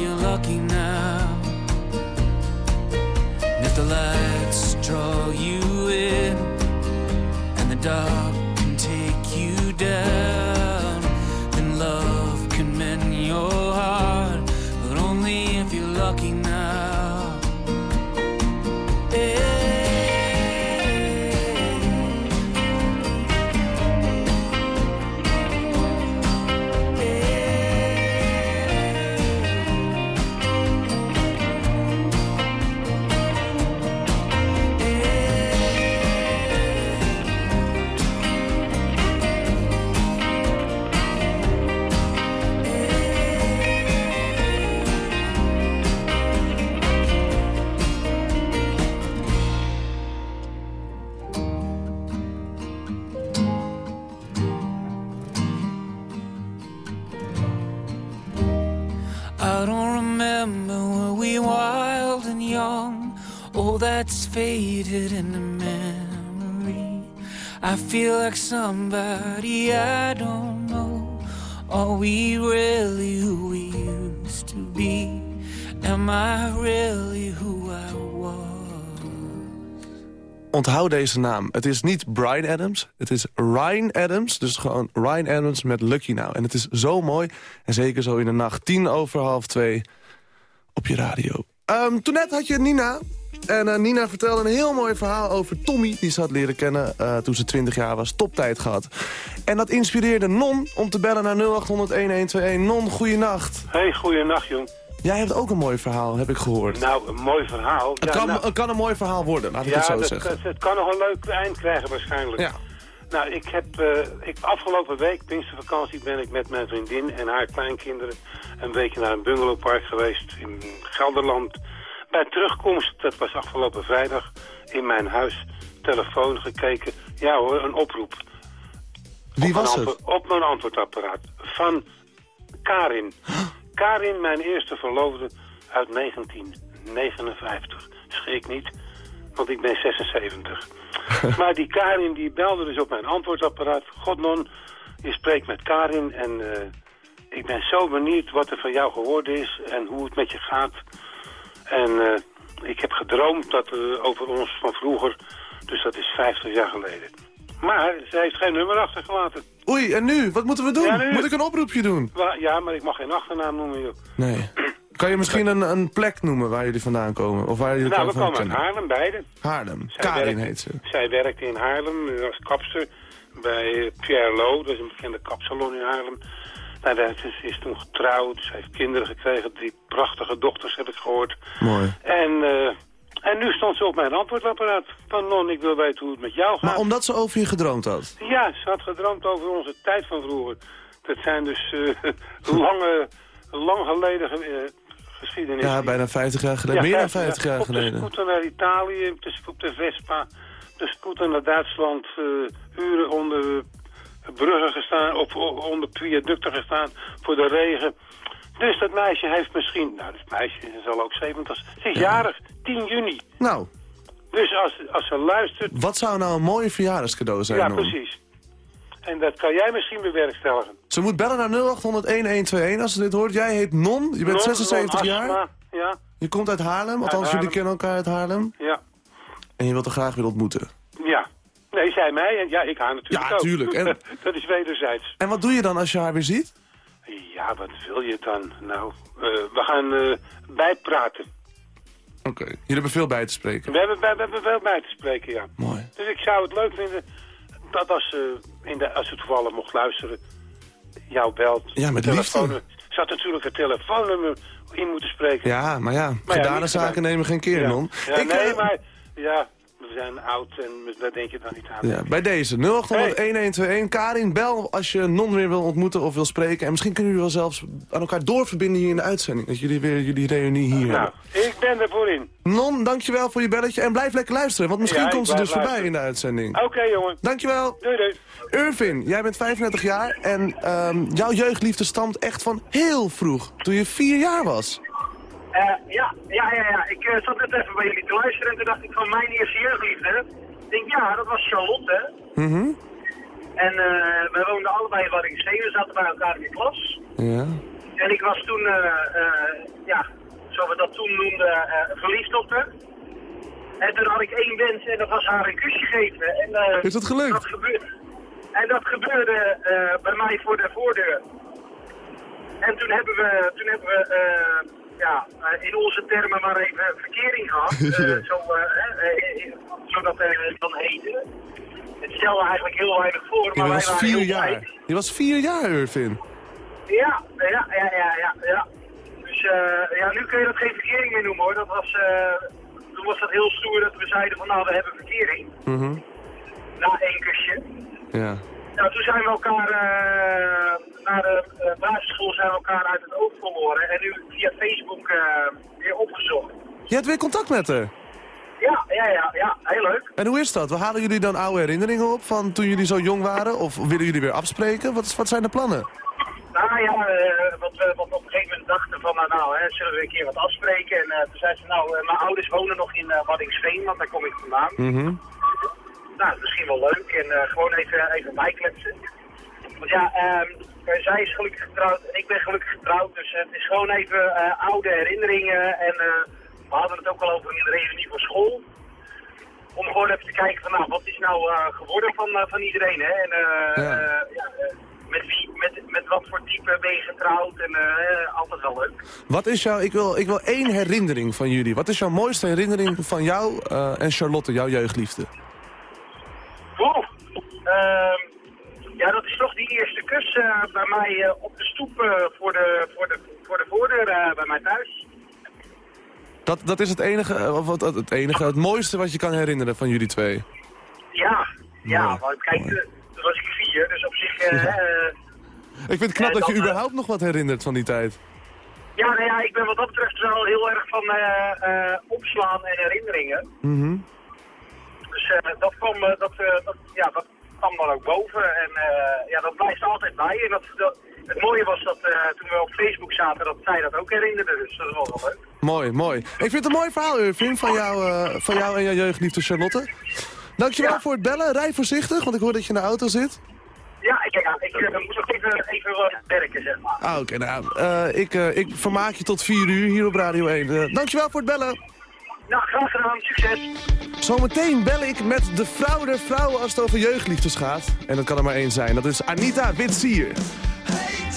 you're lucky now. And if the lights draw you in, and the dark can take you down, remember when we wild and young All that's faded in the memory I feel like somebody I don't know Are we really who we used to be? Am I really who I was? Onthoud deze naam. Het is niet Brian Adams, het is Ryan Adams. Dus gewoon Ryan Adams met Lucky Now. En het is zo mooi. En zeker zo in de nacht, tien over half twee op je radio. Ehm, toen net had je Nina. En eh, Nina vertelde een heel mooi verhaal over Tommy... die ze had leren kennen eh, toen ze 20 jaar was. Toptijd gehad. En dat inspireerde Non om te bellen naar 0800-1121. Non, goeienacht. Hey, goeienacht, jong. Jij hebt ook een mooi verhaal, heb ik gehoord. Nou, een mooi verhaal. Het, kan, het kan een mooi verhaal worden, laat ik ja, het zo dat- zeggen. Het, het kan nog een leuk eind krijgen waarschijnlijk. Ja. Nou, ik heb eh, ik, afgelopen week, Pinkstervakantie, ben ik met mijn vriendin en haar kleinkinderen een weekje naar een bungalowpark geweest in Gelderland. Bij terugkomst, dat was afgelopen vrijdag, in mijn huis, telefoon gekeken. Ja hoor, een oproep. Wie was het? Op mijn antwoordapparaat. Van Karin. Karin, mijn eerste verloofde uit 1959. Schrik niet, want ik ben 76. maar die Karin die belde dus op mijn antwoordapparaat. Godnon, je spreekt met Karin en eh, ik ben zo benieuwd wat er van jou geworden is en hoe het met je gaat. En eh, ik heb gedroomd dat, eh, over ons van vroeger, dus dat is 50 jaar geleden. Maar ze heeft geen nummer achtergelaten. Oei, en nu? Wat moeten we doen? Ja. Moet ik een oproepje doen? Ja, maar ik mag geen achternaam noemen, joh. Nee. Kan je misschien een, een plek noemen waar jullie vandaan komen? Of waar jullie Nou, we komen uit? Haarlem, beide. Haarlem. Zij Karin werkt- heet ze. Zij werkte in Haarlem als kapster bij Pierre Lo, dat is een bekende kapsalon in Haarlem. Nou, ze is toen getrouwd, ze heeft kinderen gekregen, drie prachtige dochters heb ik gehoord. Mooi. En, eh, en nu stond ze op mijn antwoordapparaat van Non, ik wil weten hoe het met jou gaat. Maar omdat ze over je gedroomd had. Ja, ze had gedroomd over onze tijd van vroeger. Dat zijn dus eh, lange, lang geleden eh, geschiedenis. Ja, bijna 50 jaar geleden. Ja, Meer dan 50 50 jaar Op de geleden. scooter naar Italië, op de, op de Vespa, de scooter naar Duitsland, eh, uren onder bruggen gestaan, op, onder viaducten gestaan voor de regen. Dus dat meisje heeft misschien, nou dat meisje zal ook 70, ze is jarig, 10 juni. Nou, Dus als, als ze luistert, wat zou nou een mooie verjaardagscadeau zijn, ja precies. En dat kan jij misschien bewerkstelligen. Ze moet bellen naar 0800-1121 als ze dit hoort. Jij heet Non, je bent Non, 76 non, jaar. Ja, Je komt uit Haarlem, althans jullie Haarlem. kennen elkaar uit Haarlem. ja, En je wilt er graag weer ontmoeten. ja. Nee, zij mij en ja, ik haar natuurlijk Ja, ook. tuurlijk. En- dat is wederzijds. En wat doe je dan als je haar weer ziet? Ja, wat wil je dan? Nou, eh, we gaan eh, bijpraten. Oké, jullie hebben veel bij te spreken. We hebben, we hebben wel bij te spreken, ja. Mooi. Dus ik zou het leuk vinden dat als ze, in de, als ze toevallig mocht luisteren, jou belt. Ja, met Telefoon- liefde. Ze had natuurlijk het telefoonnummer in moeten spreken. Ja, maar ja, Maar ja, zaken gedaan. nemen geen keer, Ja. Non. Ja, Ik, nee, eh, maar ja, we zijn oud en daar denk je dan niet aan. Ja, bij deze. 0800-1121. Karin, bel als je Non weer wil ontmoeten of wil spreken. En misschien kunnen jullie wel zelfs aan elkaar doorverbinden hier in de uitzending. Dat jullie weer jullie reunie hier Nou, hebben. ik ben ervoor in. Non, dankjewel voor je belletje. En blijf lekker luisteren, want misschien Ja, komt ze dus voorbij in de uitzending. Oké, jongen. Dankjewel. Doei, doei. Irvin, jij bent 35 jaar en ehm, jouw jeugdliefde stamt echt van heel vroeg. Toen je vier jaar was. Eh, ja, ja, ja, ja. Ik eh, zat net even bij jullie te luisteren en toen dacht ik van mijn eerste jeugdliefde. Ik denk, ja, dat was Charlotte. Mhm. En eh we woonden allebei in Waddingstee, we zaten bij elkaar in de klas. Ja. En ik was toen, ja, zoals we dat toen noemden, verliefd op haar. En toen had ik één wens en dat was haar een kusje geven. En, Is dat gelukt? Dat gebeurde, en dat gebeurde bij mij voor de voordeur. En toen hebben we, toen hebben we eh, ja, eh, in onze termen maar even verkering gehad. eh, zo, eh, eh, eh, zo dat eh, dan heette. Het stelde eigenlijk heel weinig voor, maar wij was waren vier jaar. Je was vier jaar, Irvin. Ja, ja, ja, ja, ja. ja. Dus eh, ja, nu kun je dat geen verkering meer noemen hoor. Dat was, eh, toen was dat heel stoer dat we zeiden van nou, we hebben verkering. Mhm. Na één kusje. Ja. Nou, toen zijn we elkaar, eh na de eh, basisschool zijn we elkaar uit het oog verloren. En nu via Facebook eh, weer opgezocht. Je hebt weer contact met haar. Ja, ja, ja, ja, heel leuk. En hoe is dat? Halen jullie dan oude herinneringen op van toen jullie zo jong waren? Of willen jullie weer afspreken? Wat, is- wat zijn de plannen? Nou ja, eh, wat, we, wat we op een gegeven moment dachten van, nou, nou hè, zullen we een keer wat afspreken? En toen zei ze, nou, mijn ouders wonen nog in uh, Waddinxveen, want daar kom ik vandaan. Mhm. Nou, misschien wel leuk en eh, gewoon even, even bijkletsen. Want ja, ehm, zij is gelukkig getrouwd en ik ben gelukkig getrouwd, dus het is gewoon even eh, oude herinneringen. En eh, we hadden het ook al over in de reunie voor school. Om gewoon even te kijken van, nou, wat is nou eh, geworden van, eh, van iedereen, hè? En eh, Ja. eh, ja, eh, met, wie, met, met wat voor type ben je getrouwd en eh, altijd wel leuk. Wat is jouw, ik wil, ik wil één herinnering van jullie. Wat is jouw mooiste herinnering van jou eh, en Charlotte, jouw jeugdliefde? Ehm, ja, dat is toch die eerste kus eh, bij mij eh, op de stoep eh, voor, de, voor, de, voor de voordeur bij mij thuis. Dat, dat is het enige, of wat, het enige, het mooiste wat je kan herinneren van jullie twee. Ja, ja, want kijk, toen was ik vier, dus op zich... Ik vind het knap dat je überhaupt nog wat herinnert van die tijd. ja, nou ja, ik ben wat dat betreft wel heel erg van eh, opslaan en herinneringen. Mhm. Dus dat, kwam, dat, dat, ja, dat kwam dan ook boven. En eh, ja, dat blijft altijd bij. En dat, dat- het mooie was dat eh, toen we op Facebook zaten, dat zij dat ook herinnerde. Dus dat was wel leuk. Mooi, mooi. Ik vind het een mooi verhaal, Irvin, van jou, eh, van jou en jouw jeugdliefde Charlotte. Dankjewel voor het bellen. Rij voorzichtig, want ik hoor dat je in de auto zit. Ja, ik, ja, ik eh, moet ook even, even wat werken, zeg maar. Ah, oké. nou, eh, ik, eh, ik vermaak je tot 4 uur hier op Radio 1. Eh, dankjewel voor het bellen. Nou, graag gedaan. Succes. Zometeen bel ik met de vrouw der vrouwen als het over jeugdliefdes gaat. En dat kan er maar één zijn. Dat is Anita Witsier. Doesn't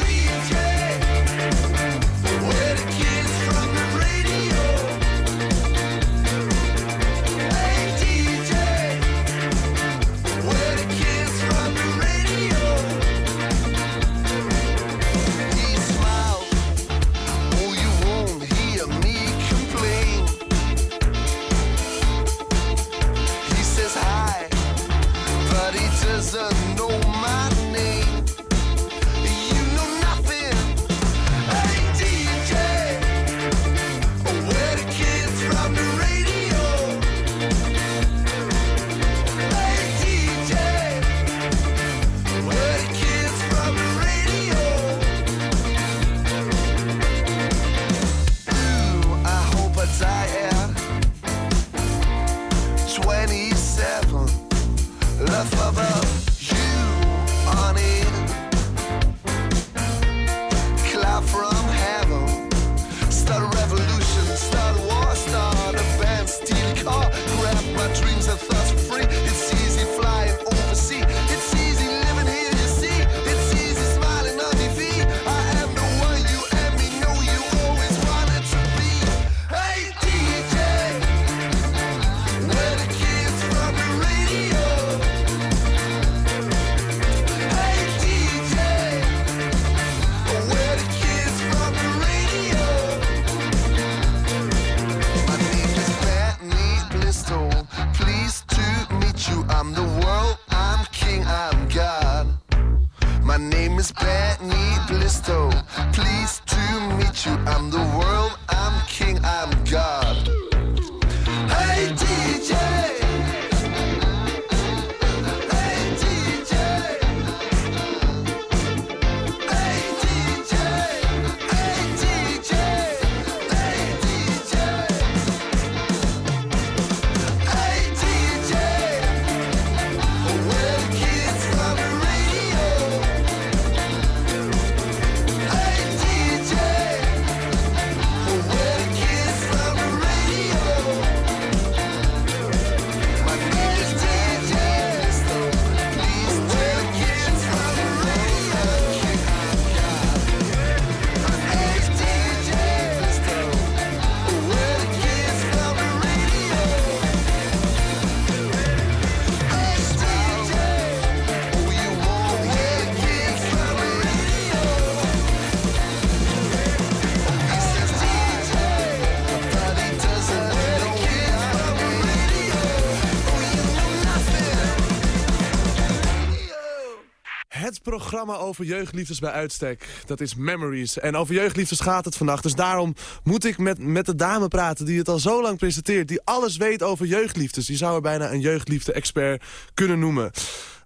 programma over jeugdliefdes bij uitstek. Dat is Memories. En over jeugdliefdes gaat het vandaag. Dus daarom moet ik met, met de dame praten die het al zo lang presenteert. Die alles weet over jeugdliefdes. Die zou er bijna een jeugdliefde-expert kunnen noemen.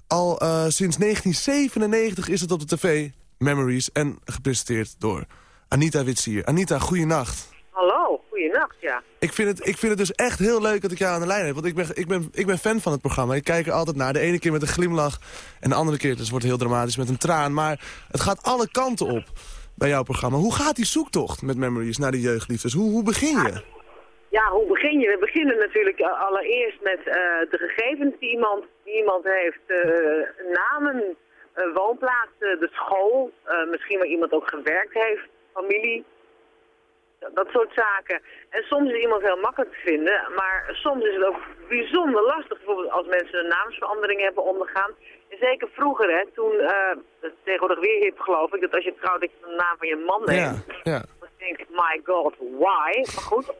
Al eh, sinds 1997 is het op de tv. Memories en gepresenteerd door Anita Witsier. Anita, goeienacht. Goeienacht, ja. Ik vind, het, ik vind het dus echt heel leuk dat ik jou aan de lijn heb. Want ik ben, ik, ben, ik ben fan van het programma. Ik kijk er altijd naar. De ene keer met een glimlach. En de andere keer, dus wordt heel dramatisch, met een traan. Maar het gaat alle kanten op bij jouw programma. Hoe gaat die zoektocht met Memories naar de jeugdliefdes? Hoe, hoe begin je? Ja, hoe begin je? We beginnen natuurlijk eh, allereerst met eh, de gegevens die iemand, die iemand heeft. eh, namen, eh, woonplaats, de school, misschien waar iemand ook gewerkt heeft, familie. Dat- soort zaken. En soms is iemand heel makkelijk te vinden, maar soms is het ook bijzonder lastig. Bijvoorbeeld als mensen een naamsverandering hebben ondergaan. En zeker vroeger, hè, toen, dat is tegenwoordig weer hip geloof ik, dat als je trouwt dat je de naam van je man neemt. Ja, ja. Dan denk ik, my god, why? Maar goed.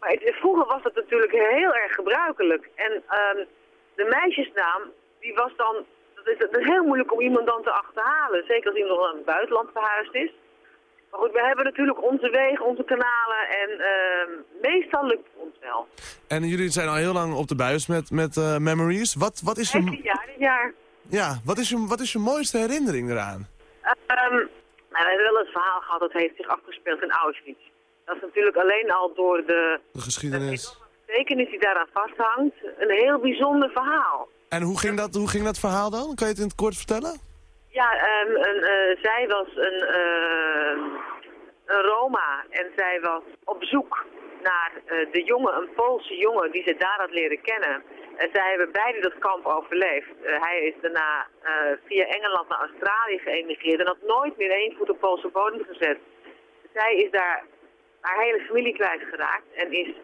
Maar het, vroeger was dat natuurlijk heel erg gebruikelijk. En ehm, de meisjesnaam, die was dan... Dat is, het is heel moeilijk om iemand dan te achterhalen. Zeker als iemand nog naar het buitenland verhuisd is. Maar goed, we hebben natuurlijk onze wegen, onze kanalen. En ehm, meestal lukt het ons wel. En jullie zijn al heel lang op de buis met, met eh, Memories. Wat, wat, is je, jaar, dit jaar. ja, wat, is je, wat is je mooiste herinnering eraan? Ehm, nou, we hebben wel een verhaal gehad dat heeft zich afgespeeld in Auschwitz. Dat is natuurlijk alleen al door de De geschiedenis. betekenis die daaraan vasthangt een heel bijzonder verhaal. En hoe ging, dat, hoe ging dat verhaal dan? Kan je het in het kort vertellen? Ja, ehm, een, eh, zij was een, ehm, een Roma en zij was op zoek naar eh, de jongen, een Poolse jongen die ze daar had leren kennen. En zij hebben beide dat kamp overleefd. Eh, hij is daarna via Engeland naar Australië geëmigreerd en had nooit meer één voet op Poolse bodem gezet. Zij is daar haar hele familie kwijtgeraakt en is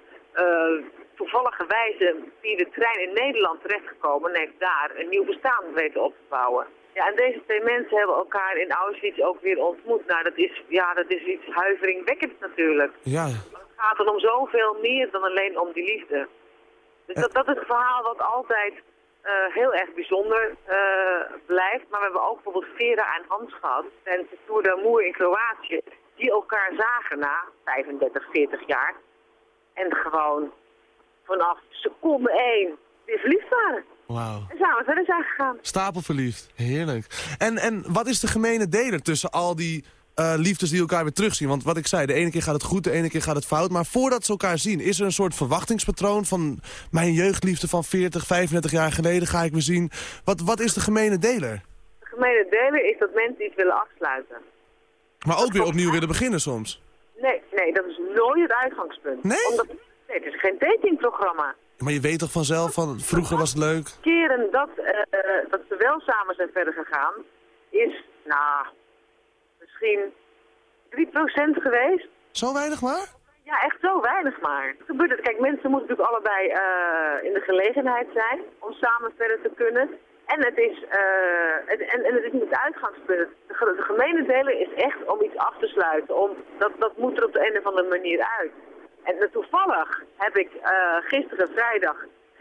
toevallige wijze via de trein in Nederland terechtgekomen en heeft daar een nieuw bestaan weten op te bouwen. Ja, en deze twee mensen hebben elkaar in Auschwitz ook weer ontmoet. Nou, dat is, ja, dat is iets huiveringwekkends natuurlijk. Ja. Het gaat dan om zoveel meer dan alleen om die liefde. Dus dat, dat is een verhaal wat altijd eh, heel erg bijzonder eh, blijft. Maar we hebben ook bijvoorbeeld Vera en Hans gehad de Tour d'Amour in Kroatië. Die elkaar zagen na 35, 40 jaar. En gewoon vanaf seconde één weer verliefd waren. Wauw. En samen verder zijn gegaan. Stapelverliefd. Heerlijk. En, en wat is de gemene deler tussen al die eh, liefdes die elkaar weer terugzien? Want wat ik zei, de ene keer gaat het goed, de ene keer gaat het fout. Maar voordat ze elkaar zien, is er een soort verwachtingspatroon van... mijn jeugdliefde van 40, 35 jaar geleden ga ik weer zien. Wat, wat is de gemene deler? De gemene delen is dat mensen iets willen afsluiten. Maar ook weer opnieuw willen beginnen soms. Nee, nee, dat is nooit het uitgangspunt. Nee? Omdat, nee, het is geen datingprogramma. Maar je weet toch vanzelf, van vroeger was het leuk. Keren dat, eh, dat ze wel samen zijn verder gegaan, is, nou, misschien 3% geweest. Zo weinig maar? Ja, echt zo weinig maar. Het gebeurt het. Kijk, mensen moeten natuurlijk allebei eh, in de gelegenheid zijn om samen verder te kunnen. En het is, eh, het, en, en het is niet het uitgangspunt. De, de gemene delen is echt om iets af te sluiten. Om, dat, dat moet er op de een of andere manier uit. En eh, toevallig heb ik eh, gisteren vrijdag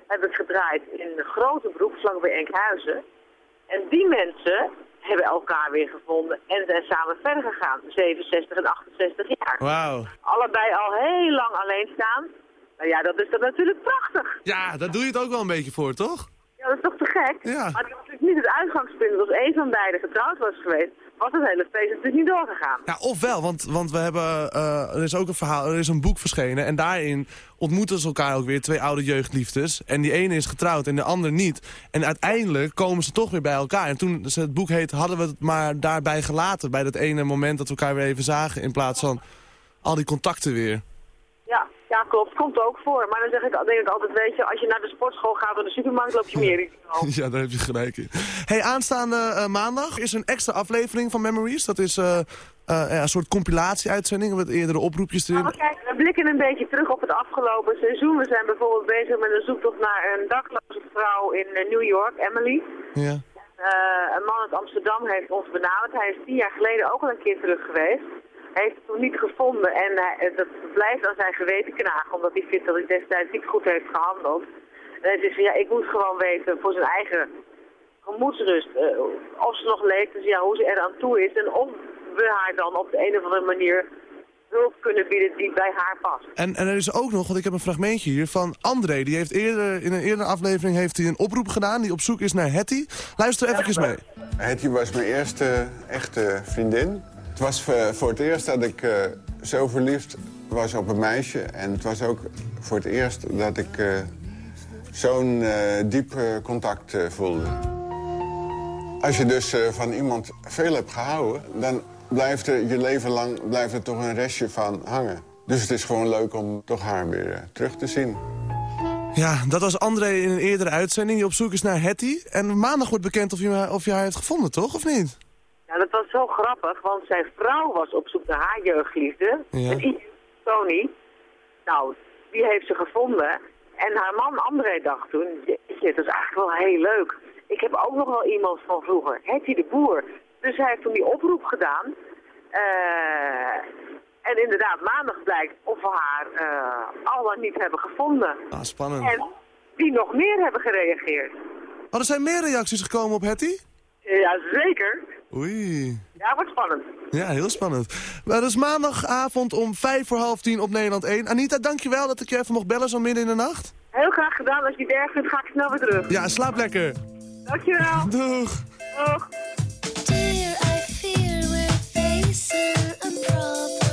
heb ik gedraaid in de grote beroepslang bij Enkhuizen. En die mensen hebben elkaar weer gevonden en zijn samen verder gegaan. 67 en 68 jaar. Wauw. Allebei al heel lang alleen staan. Nou ja, dat is dan natuurlijk prachtig. Ja, daar doe je het ook wel een beetje voor, toch? Ja, dat is toch te gek? Ja. Maar dat is natuurlijk niet het uitgangspunt. Als één van beiden getrouwd was geweest, was het hele feest natuurlijk niet doorgegaan. Ja, ofwel, want, want we hebben, eh, er is ook een verhaal, er is een boek verschenen. En daarin ontmoeten ze elkaar ook weer, twee oude jeugdliefdes. En die ene is getrouwd en de ander niet. En uiteindelijk komen ze toch weer bij elkaar. En toen dus het boek heet, hadden we het maar daarbij gelaten. Bij dat ene moment dat we elkaar weer even zagen. In plaats van al die contacten weer. Ja, klopt. Komt ook voor. Maar dan zeg ik, denk ik altijd, weet je, als je naar de sportschool gaat of de supermarkt, loop je meer risico. ja, daar heb je gelijk in. Hey, aanstaande eh, maandag is een extra aflevering van Memories. Dat is eh, eh, ja, een soort compilatie-uitzending met eerdere oproepjes erin. Maar kijk, we blikken een beetje terug op het afgelopen seizoen. We zijn bijvoorbeeld bezig met een zoektocht naar een dakloze vrouw in New York, Emily. Ja. Een man uit Amsterdam heeft ons benaderd. Hij is tien jaar geleden ook al een keer terug geweest. Hij heeft het toen niet gevonden en hij, eh, dat blijft aan zijn geweten knagen, omdat hij vindt dat hij destijds niet goed heeft gehandeld. En hij zegt van ja, ik moet gewoon weten voor zijn eigen gemoedsrust eh, of ze nog leeft, dus ja, hoe ze er aan toe is en of we haar dan op de een of andere manier hulp kunnen bieden die bij haar past. En, en er is ook nog, want ik heb een fragmentje hier, van André. Die heeft eerder, in een eerdere aflevering heeft hij een oproep gedaan... die op zoek is naar Hetty. Luister even mee. Hetty was mijn eerste echte vriendin. Het was eh, voor het eerst dat ik eh, zo verliefd was op een meisje. En het was ook voor het eerst dat ik eh, zo'n diep contact voelde. Als je dus van iemand veel hebt gehouden... dan blijft er je leven lang blijft er toch een restje van hangen. Dus het is gewoon leuk om toch haar weer terug te zien. Ja, dat was André in een eerdere uitzending die op zoek is naar Hetty. En maandag wordt bekend of je, of je haar hebt gevonden, toch? Of niet? Ja, dat was zo grappig, want zijn vrouw was op zoek naar haar jeugdliefde. Ja. En Tony, nou, die heeft ze gevonden. En haar man André dacht toen, jeetje, dat is eigenlijk wel heel leuk. Ik heb ook nog wel iemand van vroeger, Hetty de Boer. Dus hij heeft toen die oproep gedaan. Eh, en inderdaad, maandag blijkt of we haar eh, al dan niet hebben gevonden. Ah, spannend. En die nog meer hebben gereageerd. Oh, er zijn meer reacties gekomen op Hetty? Ja, zeker. Oei. Ja, wordt spannend. Ja, heel spannend. Maar dat is maandagavond om vijf voor half tien op Nederland 1. Anita, dankjewel dat ik je even mocht bellen zo midden in de nacht. Heel graag gedaan. Als je het erg vindt, ga ik snel weer terug. Ja, slaap lekker. Dankjewel. Doeg. Doeg. Dear, I fear we're facing a problem.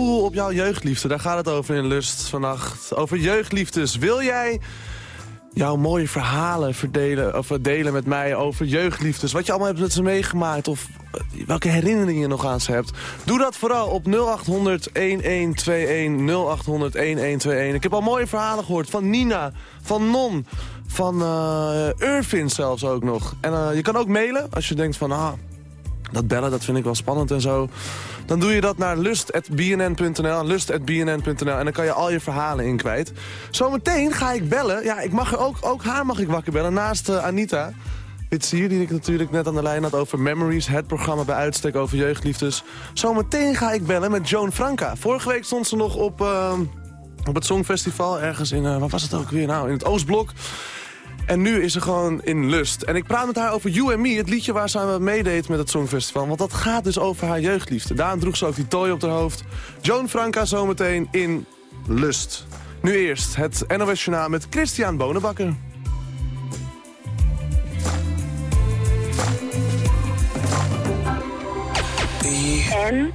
Op jouw jeugdliefde. Daar gaat het over in Lust vannacht. Over jeugdliefdes. Wil jij jouw mooie verhalen verdelen, of delen met mij over jeugdliefdes? Wat je allemaal hebt met ze meegemaakt of eh, welke herinneringen je nog aan ze hebt? Doe dat vooral op 0800 1121 0800 1121. Ik heb al mooie verhalen gehoord van Nina, van Non, van eh Irvin zelfs ook nog. En eh, je kan ook mailen als je denkt van... Ah, Dat bellen, dat vind ik wel spannend en zo. Dan doe je dat naar lust.bnn.nl, lust.bnn.nl en dan kan je al je verhalen in kwijt. Zometeen ga ik bellen. Ja, ik mag ook, ook haar mag ik wakker bellen, naast eh, Anita. Je, die ik natuurlijk net aan de lijn had over Memories, het programma bij uitstek over jeugdliefdes. Zometeen ga ik bellen met Joan Franca. Vorige week stond ze nog op, eh, op het Songfestival, ergens in, waar was het ook weer nou, in het Oostblok. En nu is ze gewoon in lust. En ik praat met haar over You and Me, het liedje waar ze aan meedeed met het Songfestival. Want dat gaat dus over haar jeugdliefde. Daarom droeg ze ook die tooi op haar hoofd. Joan Franca zometeen in lust. Nu eerst het NOS Journaal met Christian Bonenbakker. En?